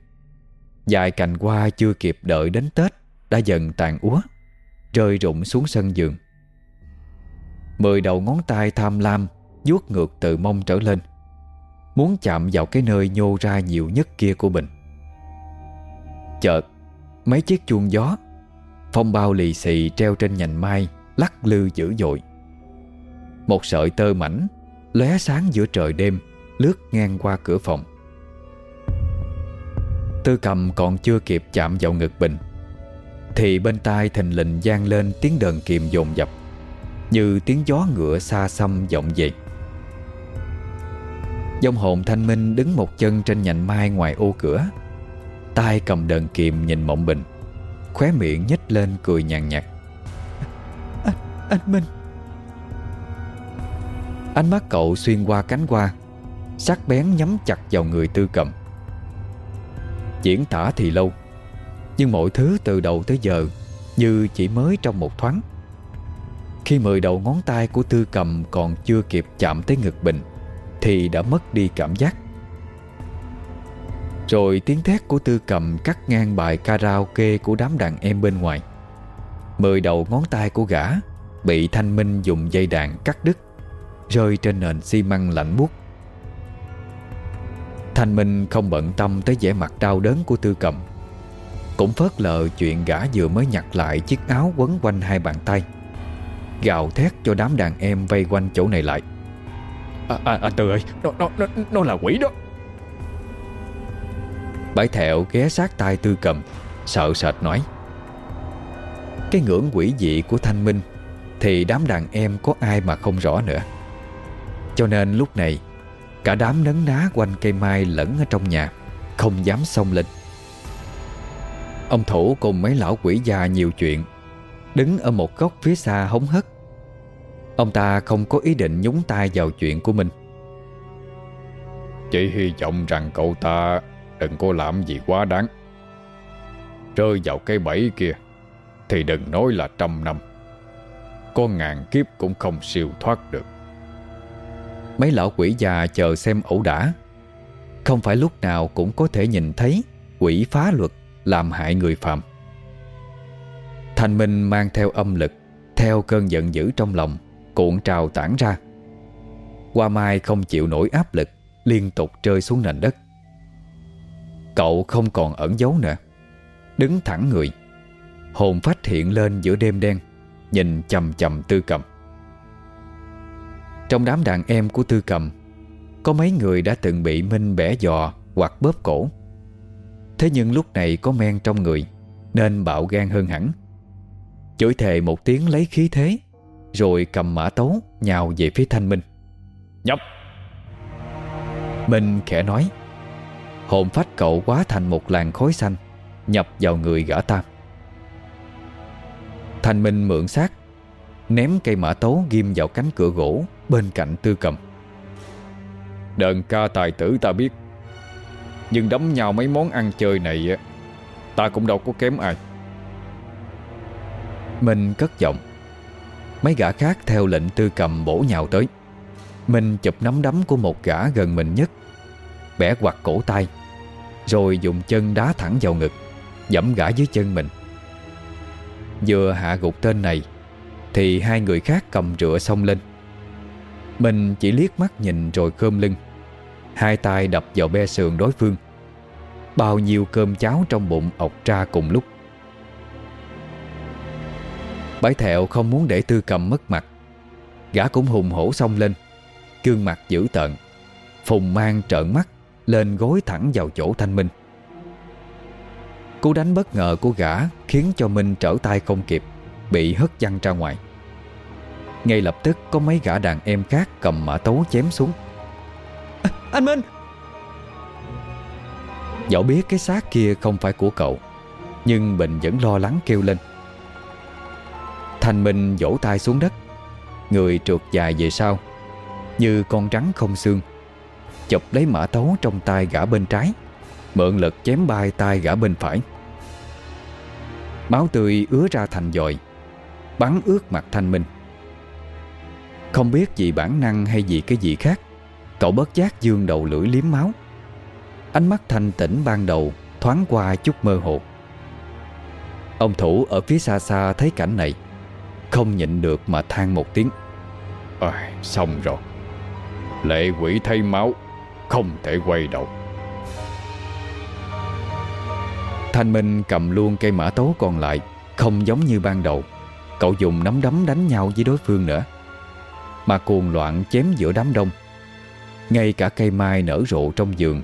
Dài cành hoa chưa kịp đợi đến Tết Đã dần tàn úa, Rơi rụng xuống sân giường Mười đầu ngón tay tham lam vuốt ngược từ mông trở lên, Muốn chạm vào cái nơi nhô ra nhiều nhất kia của Bình Chợt, Mấy chiếc chuông gió, Phong bao lì xì treo trên nhành mai, Lắc lư dữ dội. Một sợi tơ mảnh lóe sáng giữa trời đêm, Lướt ngang qua cửa phòng. Tư cầm còn chưa kịp chạm vào ngực Bình Thì bên tai thình lình gian lên tiếng đờn kiềm dồn dập, Như tiếng gió ngựa xa xăm vọng về. Dông hồn thanh minh đứng một chân trên nhành mai ngoài ô cửa tay cầm đờn kiềm nhìn mộng bình. Khóe miệng nhếch lên cười nhàn nhạt. Anh, anh Minh. Ánh mắt cậu xuyên qua cánh hoa Sắc bén nhắm chặt vào người tư cầm. Diễn tả thì lâu Nhưng mọi thứ từ đầu tới giờ Như chỉ mới trong một thoáng. Khi mười đầu ngón tay của tư cầm Còn chưa kịp chạm tới ngực bình Thì đã mất đi cảm giác rồi tiếng thét của tư cầm Cắt ngang bài karaoke Của đám đàn em bên ngoài. Mười đầu ngón tay của gã Bị thanh minh dùng dây đàn cắt đứt Rơi trên nền xi măng lạnh buốt. Thanh Minh không bận tâm tới vẻ mặt đau đớn của Tư Cầm Cũng phớt lờ chuyện gã vừa mới nhặt lại chiếc áo quấn quanh hai bàn tay Gào thét cho đám đàn em vây quanh chỗ này lại. À, à, à Tư ơi nó, nó, nó, nó là quỷ đó. Bãi thẹo ghé sát tai Tư Cầm, Sợ sệt nói. Cái ngưỡng quỷ dị của Thanh Minh Thì đám đàn em có ai mà không rõ nữa. Cho nên lúc này, Cả đám nấn ná quanh cây mai lẫn ở trong nhà, Không dám xông lên. Ông Thủ cùng mấy lão quỷ già nhiều chuyện, Đứng ở một góc phía xa hống hất Ông ta không có ý định nhúng tay vào chuyện của mình. Chỉ hy vọng rằng cậu ta Đừng có làm gì quá đáng. Rơi vào cái bẫy kia, Thì đừng nói là trăm năm. Có ngàn kiếp cũng không siêu thoát được. Mấy lão quỷ già chờ xem ẩu đả. Không phải lúc nào cũng có thể nhìn thấy Quỷ phá luật Làm hại người phạm Thanh Minh mang theo âm lực, Theo cơn giận dữ trong lòng, Cuộn trào tản ra. Qua Mai không chịu nổi áp lực, Liên tục rơi xuống nền đất. Cậu không còn ẩn giấu nữa. Đứng thẳng người Hồn phách hiện lên giữa đêm đen Nhìn chầm chầm tư cầm. Trong đám đàn em của tư cầm Có mấy người đã từng bị Minh bẻ giò Hoặc bóp cổ. Thế nhưng lúc này có men trong người Nên bạo gan hơn hẳn. Chửi thề một tiếng lấy khí thế Rồi cầm mã tấu Nhào về phía thanh minh. Nhấp Minh khẽ nói Hồn phách cậu quá thành một làn khói xanh Nhập vào người gã tam Thanh Minh mượn xác, Ném cây mã tấu ghim vào cánh cửa gỗ Bên cạnh tư cầm. Đờn ca tài tử ta biết Nhưng đấm nhau mấy món ăn chơi này Ta cũng đâu có kém ai. Minh cất giọng Mấy gã khác theo lệnh tư cầm bổ nhào tới. Minh chụp nắm đấm của một gã gần mình nhất Bẻ quạt cổ tay. Rồi dùng chân đá thẳng vào ngực Dẫm gã dưới chân mình. Vừa hạ gục tên này, Thì hai người khác cầm rửa xông lên. Mình chỉ liếc mắt nhìn rồi khơm lưng, Hai tay đập vào be sườn đối phương. Bao nhiêu cơm cháo trong bụng ọc ra cùng lúc. Bái thẹo không muốn để tư cầm mất mặt. Gã cũng hùng hổ xông lên Cương mặt dữ tợn, Phùng mang trợn mắt. Lên gối thẳng vào chỗ thanh minh. Cú đánh bất ngờ của gã Khiến cho Minh trở tay không kịp Bị hất văng ra ngoài. Ngay lập tức có mấy gã đàn em khác Cầm mã tấu chém xuống. À, Anh Minh! Dẫu biết cái xác kia không phải của cậu Nhưng Bình vẫn lo lắng kêu lên. Thành Minh vỗ tay xuống đất. Người trượt dài về sau Như con rắn không xương. Chụp lấy mã tấu trong tay gã bên trái Mượn lực chém bay tay gã bên phải. Máu tươi ứa ra thành dội Bắn ướt mặt thanh minh. Không biết vì bản năng hay vì cái gì khác Cậu bất giác dương đầu lưỡi liếm máu. Ánh mắt thanh tĩnh ban đầu Thoáng qua chút mơ hồ. Ông thủ ở phía xa xa thấy cảnh này Không nhịn được mà than một tiếng. À, Xong rồi. Lệ quỷ thay máu. Không thể quay đầu. Thanh Minh cầm luôn cây mã tấu còn lại Không giống như ban đầu. Cậu dùng nắm đấm đánh nhau với đối phương nữa. Mà cuồng loạn chém giữa đám đông. Ngay cả cây mai nở rộ trong giường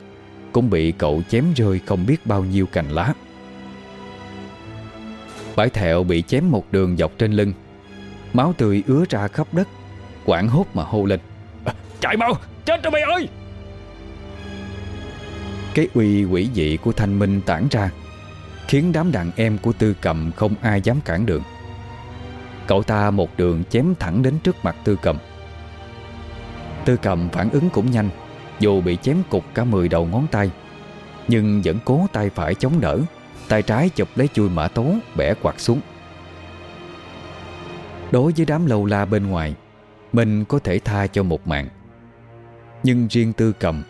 Cũng bị cậu chém rơi không biết bao nhiêu cành lá. Bãi thẹo bị chém một đường dọc trên lưng. Máu tươi ứa ra khắp đất Quảng hốt mà hô lên. À, Chạy mau, chết rồi mày ơi! Cái uy quỷ dị của thanh minh tản ra, Khiến đám đàn em của Tư Cầm không ai dám cản đường. Cậu ta một đường chém thẳng đến trước mặt Tư Cầm. Tư Cầm phản ứng cũng nhanh, Dù bị chém cục cả 10 đầu ngón tay, Nhưng vẫn cố tay phải chống đỡ, Tay trái chụp lấy chui mã tố Bẻ quạt xuống. Đối với đám lâu la bên ngoài, Mình có thể tha cho một mạng, Nhưng riêng Tư Cầm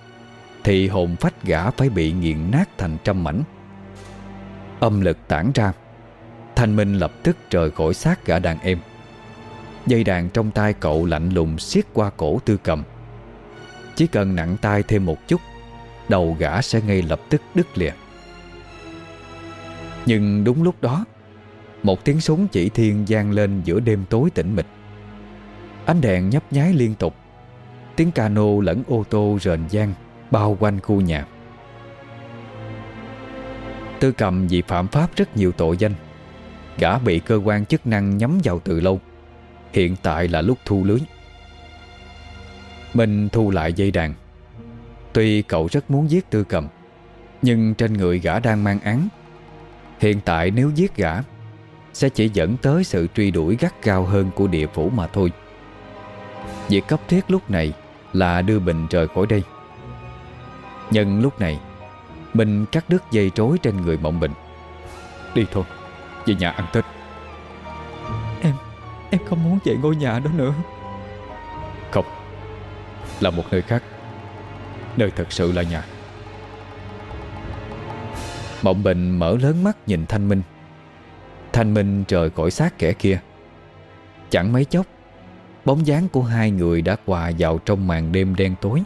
thì hồn phách gã phải bị nghiền nát thành trăm mảnh. Âm lực tản ra, Thanh Minh lập tức rời khỏi xác gã đàn em. Dây đàn trong tay cậu lạnh lùng siết qua cổ tư cầm. Chỉ cần nặng tay thêm một chút, Đầu gã sẽ ngay lập tức đứt lìa. Nhưng đúng lúc đó, Một tiếng súng chỉ thiên gian lên giữa đêm tối tĩnh mịch. Ánh đèn nhấp nháy liên tục, Tiếng cano lẫn ô tô rền gian Bao quanh khu nhà. Tư cầm vì phạm pháp rất nhiều tội danh, Gã bị cơ quan chức năng nhắm vào từ lâu. Hiện tại là lúc thu lưới. Minh thu lại dây đàn. Tuy cậu rất muốn giết tư cầm, Nhưng trên người gã đang mang án. Hiện tại nếu giết gã, Sẽ chỉ dẫn tới sự truy đuổi gắt gao hơn của địa phủ mà thôi. Việc cấp thiết lúc này Là đưa Bình rời khỏi đây. Nhân lúc này Minh cắt đứt dây trối trên người Mộng Bình Đi thôi Về nhà ăn Tết. Em Em không muốn về ngôi nhà đó nữa. Không Là một nơi khác. Nơi thật sự là nhà. Mộng Bình mở lớn mắt nhìn Thanh Minh. Thanh Minh trời khỏi xác kẻ kia. Chẳng mấy chốc Bóng dáng của hai người đã hòa vào trong màn đêm đen tối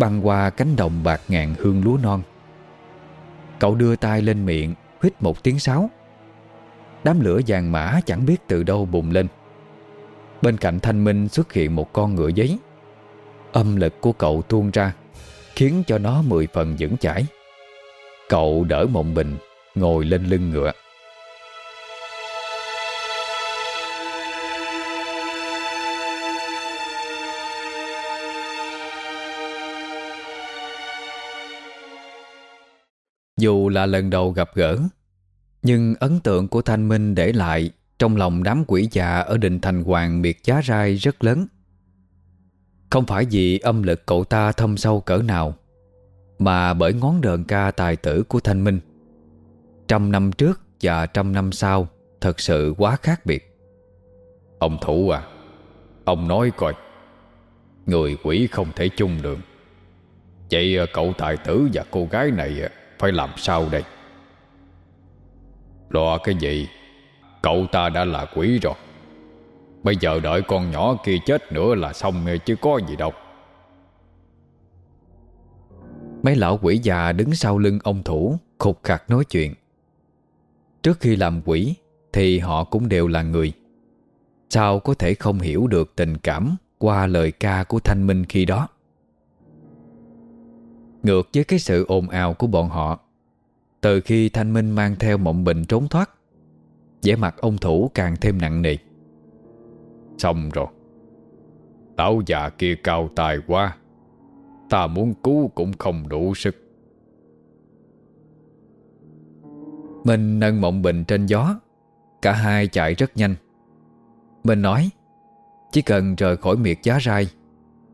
Băng qua cánh đồng bạc ngàn hương lúa non. Cậu đưa tay lên miệng Hít một tiếng sáo. Đám lửa vàng mã chẳng biết từ đâu bùng lên. Bên cạnh thanh minh xuất hiện một con ngựa giấy. Âm lực của cậu tuôn ra, Khiến cho nó mười phần vững chãi. Cậu đỡ mộng bình, Ngồi lên lưng ngựa. Dù là lần đầu gặp gỡ, Nhưng ấn tượng của Thanh Minh để lại Trong lòng đám quỷ già Ở đình Thành Hoàng miệt giá rai rất lớn. Không phải vì âm lực cậu ta thâm sâu cỡ nào, Mà bởi ngón đờn ca tài tử của Thanh Minh. Trăm năm trước và trăm năm sau, Thật sự quá khác biệt. Ông Thủ à Ông nói coi, Người quỷ không thể chung được. Vậy ờ, cậu tài tử và cô gái này ờ, phải làm sao đây? Lo cái gì? Cậu ta đã là quỷ rồi. Bây giờ đợi con nhỏ kia chết nữa là xong chứ có gì đâu. Mấy lão quỷ già đứng sau lưng ông thủ, Khục khặt nói chuyện. Trước khi làm quỷ, Thì họ cũng đều là người. Sao có thể không hiểu được tình cảm Qua lời ca của Thanh Minh khi đó? Ngược với cái sự ồn ào của bọn họ. Từ khi Thanh Minh mang theo mộng bình trốn thoát, vẻ mặt ông thủ càng thêm nặng nề. Xong rồi. Lão già kia cao tài quá. Ta muốn cứu cũng không đủ sức. Mình nâng mộng bình trên gió. Cả hai chạy rất nhanh. Mình nói, Chỉ cần rời khỏi miệt giá rai,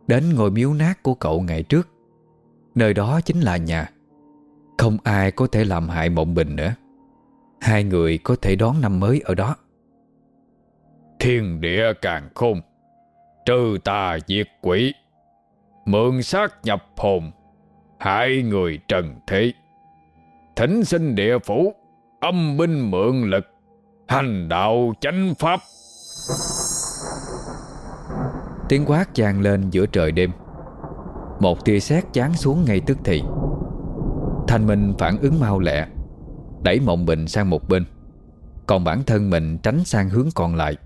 Đến ngôi miếu nát của cậu ngày trước Nơi đó chính là nhà. Không ai có thể làm hại Mộng Bình nữa. Hai người có thể đón năm mới ở đó. Thiên địa càng khôn Trừ tà diệt quỷ Mượn xác nhập hồn Hại người trần thế. Thỉnh sinh địa phủ Âm binh mượn lực Hành đạo chánh pháp. Tiếng quát vang lên giữa trời đêm một tia sét chán xuống ngay tức thì. Thanh Minh phản ứng mau lẹ, Đẩy mộng bình sang một bên. Còn bản thân mình tránh sang hướng còn lại.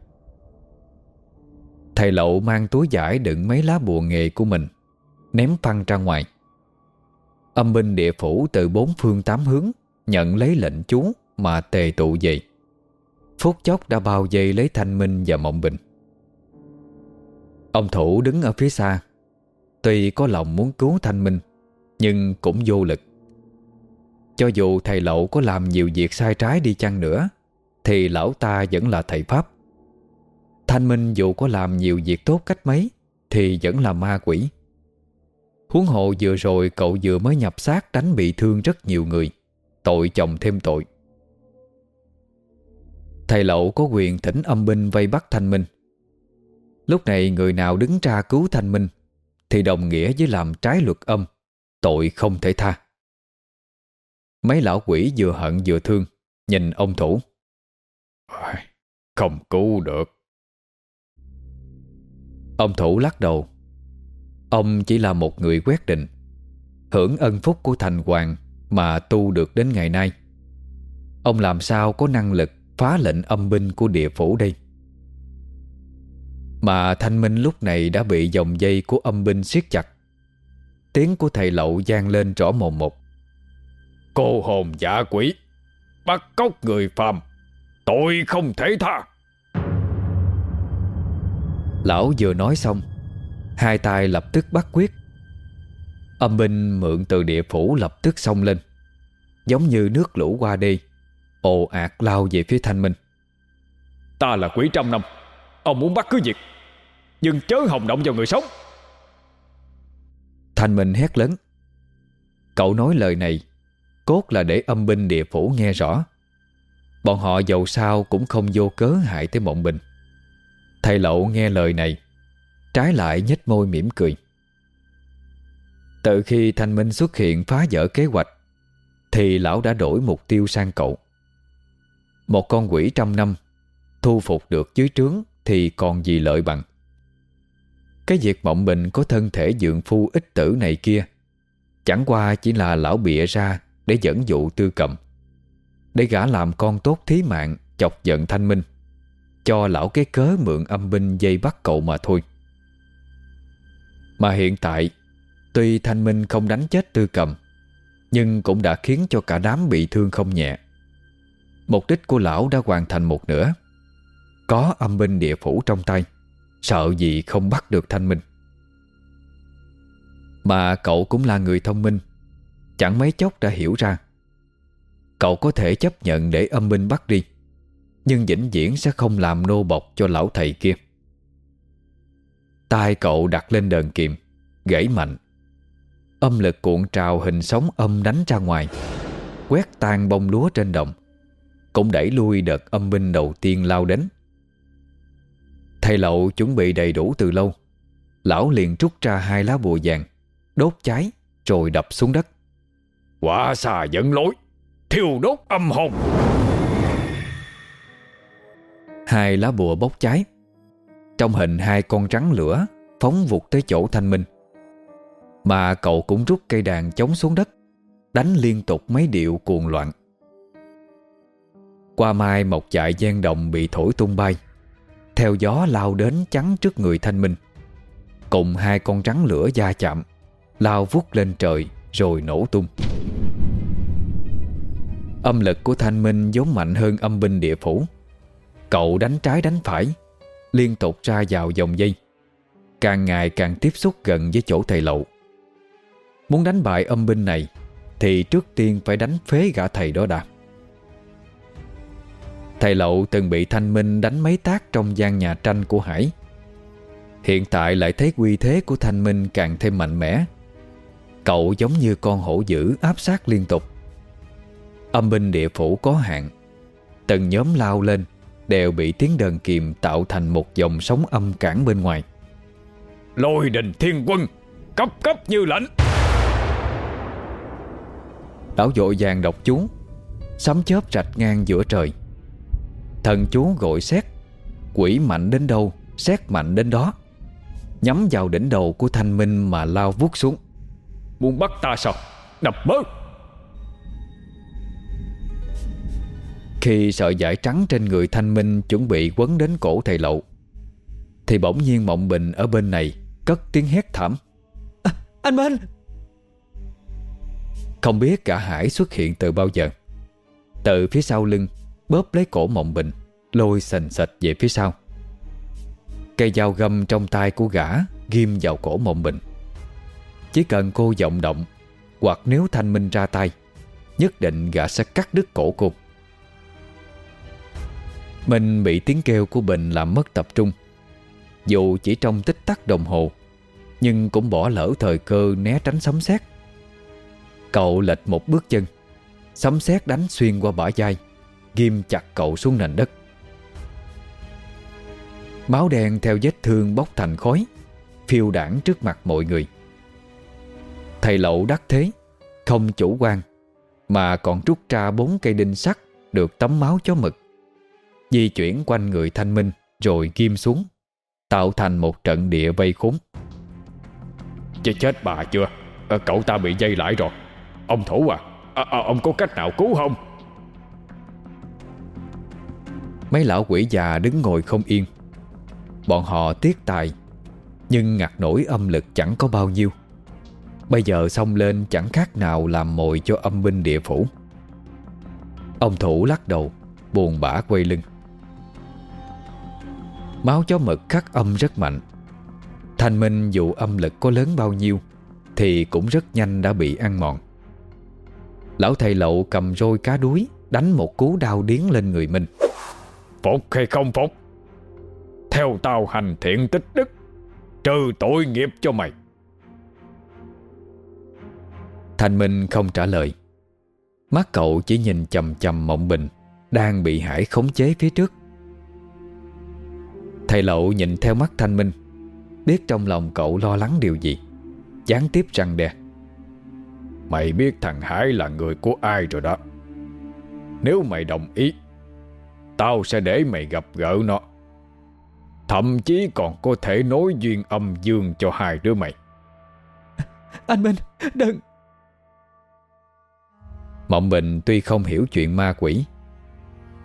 Thầy lậu mang túi giải đựng mấy lá bùa nghề của mình, Ném phăng ra ngoài. Âm binh địa phủ từ bốn phương tám hướng Nhận lấy lệnh chú mà tề tụ về. Phút chốc đã bao dây lấy thanh minh và mộng bình. Ông thủ đứng ở phía xa Tuy có lòng muốn cứu Thanh Minh, Nhưng cũng vô lực. Cho dù thầy lậu có làm nhiều việc sai trái đi chăng nữa, Thì lão ta vẫn là thầy Pháp. Thanh Minh dù có làm nhiều việc tốt cách mấy, Thì vẫn là ma quỷ. Huống hộ vừa rồi cậu vừa mới nhập xác đánh bị thương rất nhiều người, Tội chồng thêm tội. Thầy lậu có quyền thỉnh âm binh vây bắt Thanh Minh. Lúc này người nào đứng ra cứu Thanh Minh thì đồng nghĩa với làm trái luật âm Tội không thể tha. Mấy lão quỷ vừa hận vừa thương Nhìn ông thủ. Không cứu được. Ông thủ lắc đầu. Ông chỉ là một người quét định Hưởng ân phúc của thành hoàng Mà tu được đến ngày nay. Ông làm sao có năng lực Phá lệnh âm binh của địa phủ đây mà thanh minh lúc này đã bị dòng dây của âm binh siết chặt. Tiếng của thầy lậu gian lên rõ mồm một. Cô hồn giả quỷ Bắt cóc người phàm Tội không thể tha. Lão vừa nói xong Hai tay lập tức bắt quyết. Âm binh mượn từ địa phủ lập tức xông lên Giống như nước lũ qua đi Ồ ạt lao về phía thanh minh. Ta là quỷ trăm năm Ông muốn bắt cứ việc nhưng chớ hồng động vào người sống. Thanh Minh hét lớn. Cậu nói lời này, Cốt là để âm binh địa phủ nghe rõ. Bọn họ dầu sao cũng không vô cớ hại tới mộng bình. Thầy lậu nghe lời này, Trái lại nhếch môi mỉm cười. Từ khi Thanh Minh xuất hiện phá vỡ kế hoạch, Thì lão đã đổi mục tiêu sang cậu. Một con quỷ trăm năm, Thu phục được dưới trướng Thì còn gì lợi bằng. Cái việc mộng bình có thân thể dượng phu ích tử này kia. Chẳng qua chỉ là lão bịa ra Để dẫn dụ tư cầm, Để gã làm con tốt thí mạng, Chọc giận thanh minh, Cho lão cái cớ mượn âm binh dây bắt cậu mà thôi. Mà hiện tại, Tuy thanh minh không đánh chết tư cầm, Nhưng cũng đã khiến cho cả đám bị thương không nhẹ. Mục đích của lão đã hoàn thành một nửa, Có âm binh địa phủ trong tay. Sợ gì không bắt được thanh minh? Mà cậu cũng là người thông minh, Chẳng mấy chốc đã hiểu ra. Cậu có thể chấp nhận để âm minh bắt đi, Nhưng vĩnh viễn sẽ không làm nô bọc cho lão thầy kia. Tay cậu đặt lên đờn kiềm, Gãy mạnh. Âm lực cuộn trào hình sóng âm đánh ra ngoài, Quét tan bông lúa trên đồng, Cũng đẩy lui đợt âm binh đầu tiên lao đến. Thầy lậu chuẩn bị đầy đủ từ lâu. Lão liền rút ra hai lá bùa vàng Đốt cháy Rồi đập xuống đất. Quả xà dẫn lối Thiêu đốt âm hồn. Hai lá bùa bốc cháy. Trong hình hai con rắn lửa Phóng vụt tới chỗ thanh minh. Mà cậu cũng rút cây đàn chống xuống đất Đánh liên tục mấy điệu cuồng loạn. Qua mai một dại gian đồng bị thổi tung bay theo gió lao đến chắn trước người thanh minh. Cùng hai con rắn lửa da chạm, Lao vút lên trời Rồi nổ tung. Âm lực của thanh minh vốn mạnh hơn âm binh địa phủ. Cậu đánh trái đánh phải, Liên tục ra vào dòng dây. Càng ngày càng tiếp xúc gần với chỗ thầy lậu. Muốn đánh bại âm binh này, Thì trước tiên phải đánh phế gã thầy đó đã. Thầy lậu từng bị thanh minh đánh mấy tác Trong gian nhà tranh của Hải. Hiện tại lại thấy quy thế của thanh minh càng thêm mạnh mẽ. Cậu giống như con hổ dữ áp sát liên tục. Âm binh địa phủ có hạn. Từng nhóm lao lên Đều bị tiếng đờn kiềm tạo thành một dòng sóng âm cản bên ngoài. Lôi đình thiên quân Cấp cấp như lệnh. Lão dội vàng đọc chú. Sấm chớp rạch ngang giữa trời Thần chú gọi xét Quỷ mạnh đến đâu Xét mạnh đến đó. Nhắm vào đỉnh đầu của thanh minh mà lao vút xuống. Muốn bắt ta sao? Đập bớt Khi sợi dải trắng trên người thanh minh Chuẩn bị quấn đến cổ thầy lậu Thì bỗng nhiên mộng bình ở bên này Cất tiếng hét thảm. À, Anh Minh! Không biết cả Hải xuất hiện từ bao giờ. Từ phía sau lưng Bóp lấy cổ mộng bình, Lôi sành sạch về phía sau. Cây dao găm trong tay của gã Ghim vào cổ mộng bình. Chỉ cần cô vọng động, Hoặc nếu thanh minh ra tay, Nhất định gã sẽ cắt đứt cổ cô. Mình bị tiếng kêu của Bình làm mất tập trung. Dù chỉ trong tích tắc đồng hồ, Nhưng cũng bỏ lỡ thời cơ né tránh sấm sét. Cậu lệch một bước chân, Sấm sét đánh xuyên qua bả vai. Ghim chặt cậu xuống nền đất. Máu đen theo vết thương bốc thành khói Phiêu đảng trước mặt mọi người. Thầy lậu đắc thế Không chủ quan Mà còn rút ra bốn cây đinh sắt Được tấm máu chó mực. Di chuyển quanh người thanh minh Rồi ghim xuống Tạo thành một trận địa vây khốn. Chết chết bà chưa? À, Cậu ta bị dây lại rồi. Ông thủ à, à, à Ông có cách nào cứu không? Mấy lão quỷ già đứng ngồi không yên. Bọn họ tiếc tài, Nhưng ngặt nổi âm lực chẳng có bao nhiêu. Bây giờ xông lên chẳng khác nào làm mồi cho âm binh địa phủ. Ông thủ lắc đầu, Buồn bã quay lưng. Máu chó mực khắc âm rất mạnh. Thành minh dù âm lực có lớn bao nhiêu, Thì cũng rất nhanh đã bị ăn mòn. Lão thầy lậu cầm roi cá đuối, Đánh một cú đao điến lên người mình. Phục hay không phục Theo tao hành thiện tích đức, Trừ tội nghiệp cho mày. Thanh Minh không trả lời. Mắt cậu chỉ nhìn chầm chầm Mộng Bình Đang bị Hải khống chế phía trước. Thầy Lậu nhìn theo mắt Thanh Minh, Biết trong lòng cậu lo lắng điều gì, Gián tiếp răng đe. Mày biết thằng Hải là người của ai rồi đó. Nếu mày đồng ý Tao sẽ để mày gặp gỡ nó. Thậm chí còn có thể nối duyên âm dương cho hai đứa mày. Anh Minh đừng. Mộng Bình tuy không hiểu chuyện ma quỷ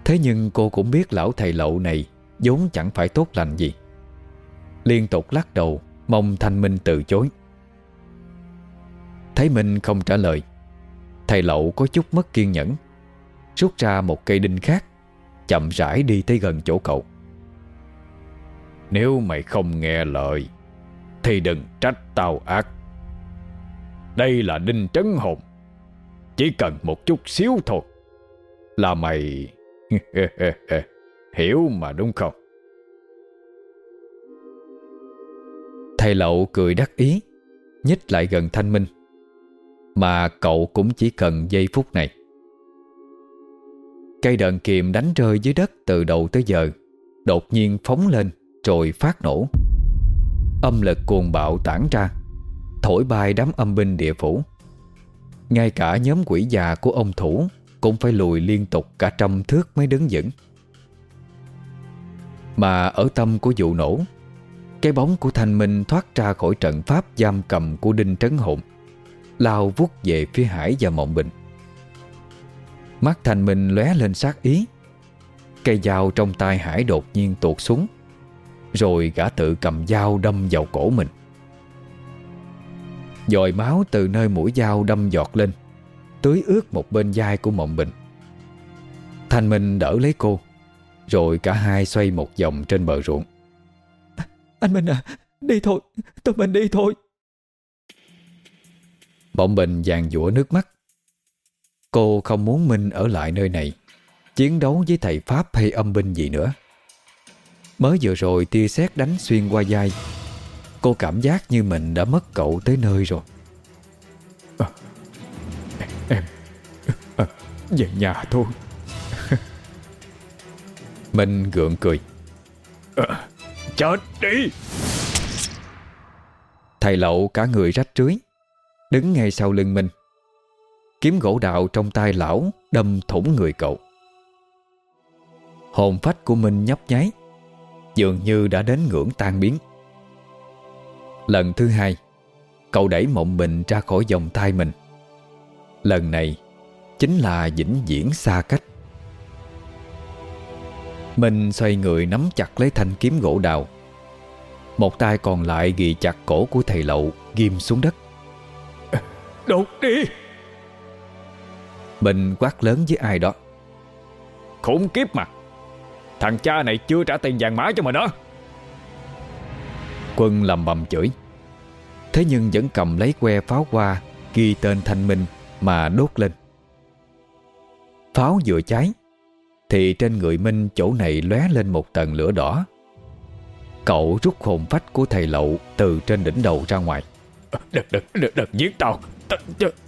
Thế nhưng cô cũng biết lão thầy lậu này vốn chẳng phải tốt lành gì. Liên tục lắc đầu Mong Thanh Minh từ chối. Thấy Minh không trả lời Thầy lậu có chút mất kiên nhẫn Rút ra một cây đinh khác Chậm rãi đi tới gần chỗ cậu. Nếu mày không nghe lời, Thì đừng trách tao ác. Đây là đinh trấn hồn. Chỉ cần một chút xíu thôi Là mày Hiểu mà đúng không? Thầy lậu cười đắc ý, Nhích lại gần thanh minh. Mà cậu cũng chỉ cần giây phút này Cây đờn kiềm đánh rơi dưới đất từ đầu tới giờ, Đột nhiên phóng lên, Rồi phát nổ. Âm lực cuồng bạo tản ra, Thổi bay đám âm binh địa phủ. Ngay cả nhóm quỷ già của ông thủ Cũng phải lùi liên tục cả trăm thước mới đứng vững. Mà ở tâm của vụ nổ, Cái bóng của Thanh Minh thoát ra khỏi trận pháp giam cầm của Đinh Trấn Hồn, Lao vút về phía Hải và Mộng Bình. Mắt Thanh Minh lóe lên sát ý. Cây dao trong tay Hải đột nhiên tuột xuống Rồi gã tự cầm dao đâm vào cổ mình. Dòi máu từ nơi mũi dao đâm giọt lên Tưới ướt một bên vai của Mộng Bình. Thanh Minh đỡ lấy cô Rồi cả hai xoay một vòng trên bờ ruộng. Anh Minh à Đi thôi Tụi mình đi thôi. Mộng Bình vàng dũa nước mắt Cô không muốn Minh ở lại nơi này. Chiến đấu với thầy Pháp hay âm binh gì nữa. Mới vừa rồi tia sét đánh xuyên qua vai. Cô cảm giác như mình đã mất cậu tới nơi rồi. À, Em à, Về nhà thôi. Minh gượng cười. À, Chết đi. Thầy lậu cả người rách rưới Đứng ngay sau lưng Minh Kiếm gỗ đạo trong tay lão, Đâm thủng người cậu. Hồn phách của mình nhấp nháy, Dường như đã đến ngưỡng tan biến. Lần thứ hai, Cậu đẩy mộng bình ra khỏi vòng tay mình. Lần này, Chính là vĩnh viễn xa cách. Minh xoay người nắm chặt lấy thanh kiếm gỗ đào. Một tay còn lại ghi chặt cổ của thầy lậu Ghim xuống đất. Đột đi! Mình quát lớn với ai đó. Khủng kiếp mà. Thằng cha này chưa trả tiền vàng mã cho mình đó Quân lầm bầm chửi. Thế nhưng vẫn cầm lấy que pháo hoa Ghi tên thanh minh Mà đốt lên. Pháo vừa cháy Thì trên người Minh chỗ này lóe lên một tầng lửa đỏ. Cậu rút hồn phách của thầy lậu Từ trên đỉnh đầu ra ngoài. Đừng, đừng, đừng, đừng giết tao. Ta,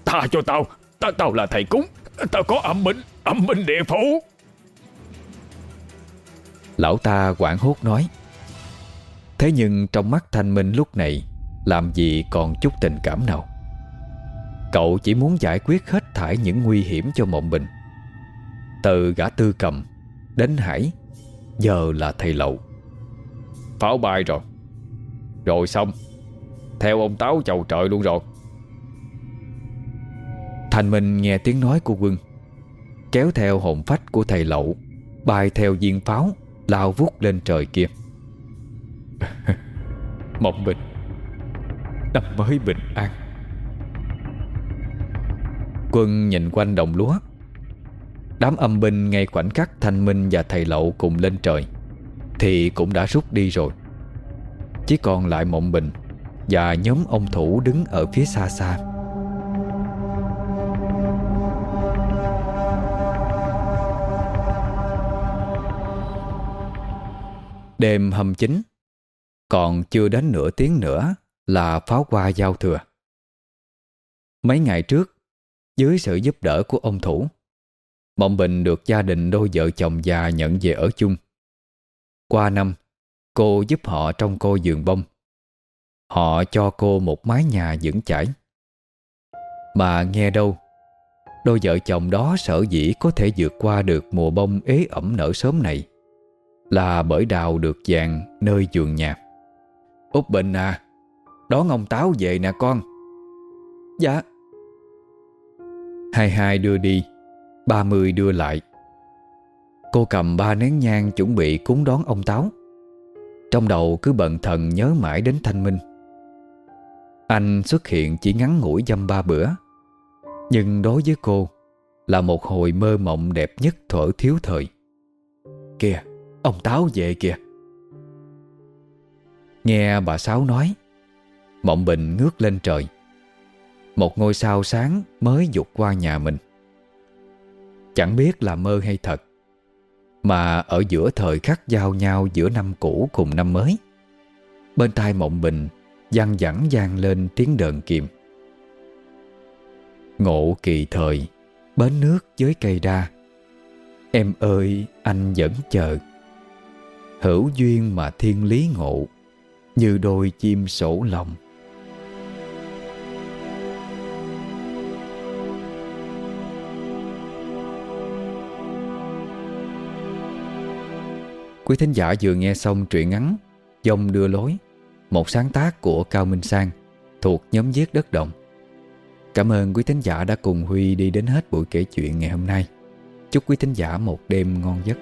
Tha cho tao ta, Tao là thầy cúng. Tao có âm minh Âm minh địa phủ. Lão ta quảng hốt nói. Thế nhưng trong mắt thanh minh lúc này Làm gì còn chút tình cảm nào? Cậu chỉ muốn giải quyết hết thải những nguy hiểm cho mộng bình. Từ gã tư cầm Đến hải Giờ là thầy lậu Pháo bay rồi. Rồi xong. Theo ông Táo chầu trời luôn rồi. Thành Minh nghe tiếng nói của quân. Kéo theo hồn phách của thầy lậu Bay theo viên pháo Lao vút lên trời kia. Mộng bình Năm mới bình an. Quân nhìn quanh đồng lúa. Đám âm binh ngay khoảnh khắc Thanh Minh và thầy lậu cùng lên trời, Thì cũng đã rút đi rồi. Chỉ còn lại Mộng Bình Và nhóm ông thủ đứng ở phía xa xa. Đêm hầm chính Còn chưa đến nửa tiếng nữa Là pháo hoa giao thừa. Mấy ngày trước, Dưới sự giúp đỡ của ông Thủ, Mộng Bình được gia đình đôi vợ chồng già nhận về ở chung. Qua năm, Cô giúp họ trong cô giường bông. Họ cho cô một mái nhà vững chãi. Mà nghe đâu, Đôi vợ chồng đó sở dĩ có thể vượt qua được mùa bông ế ẩm nở sớm này. Là bởi đào được vàng nơi giường nhà. Út Bình à Đón ông Táo về nè con. Dạ. Hai hai đưa đi Ba mươi đưa lại. Cô cầm ba nén nhang chuẩn bị cúng đón ông Táo. Trong đầu cứ bận thần nhớ mãi đến thanh minh. Anh xuất hiện chỉ ngắn ngủi dăm ba bữa. Nhưng đối với cô Là một hồi mơ mộng đẹp nhất thuở thiếu thời. Kìa, ông Táo về kìa. Nghe bà Sáu nói, Mộng Bình ngước lên trời. Một ngôi sao sáng mới dục qua nhà mình. Chẳng biết là mơ hay thật, Mà ở giữa thời khắc giao nhau giữa năm cũ cùng năm mới, Bên tai Mộng Bình Văng dẳng giang lên tiếng đờn kiềm Ngộ kỳ thời, Bến nước với cây đa. Em ơi, anh vẫn chờ. Hữu duyên mà thiên lý ngộ, Như đôi chim sổ lòng. Quý thính giả vừa nghe xong truyện ngắn Dông đưa lối, Một sáng tác của Cao Minh Sang, Thuộc nhóm viết đất động Cảm ơn quý thính giả đã cùng Huy đi đến hết buổi kể chuyện ngày hôm nay. Chúc quý thính giả một đêm ngon giấc.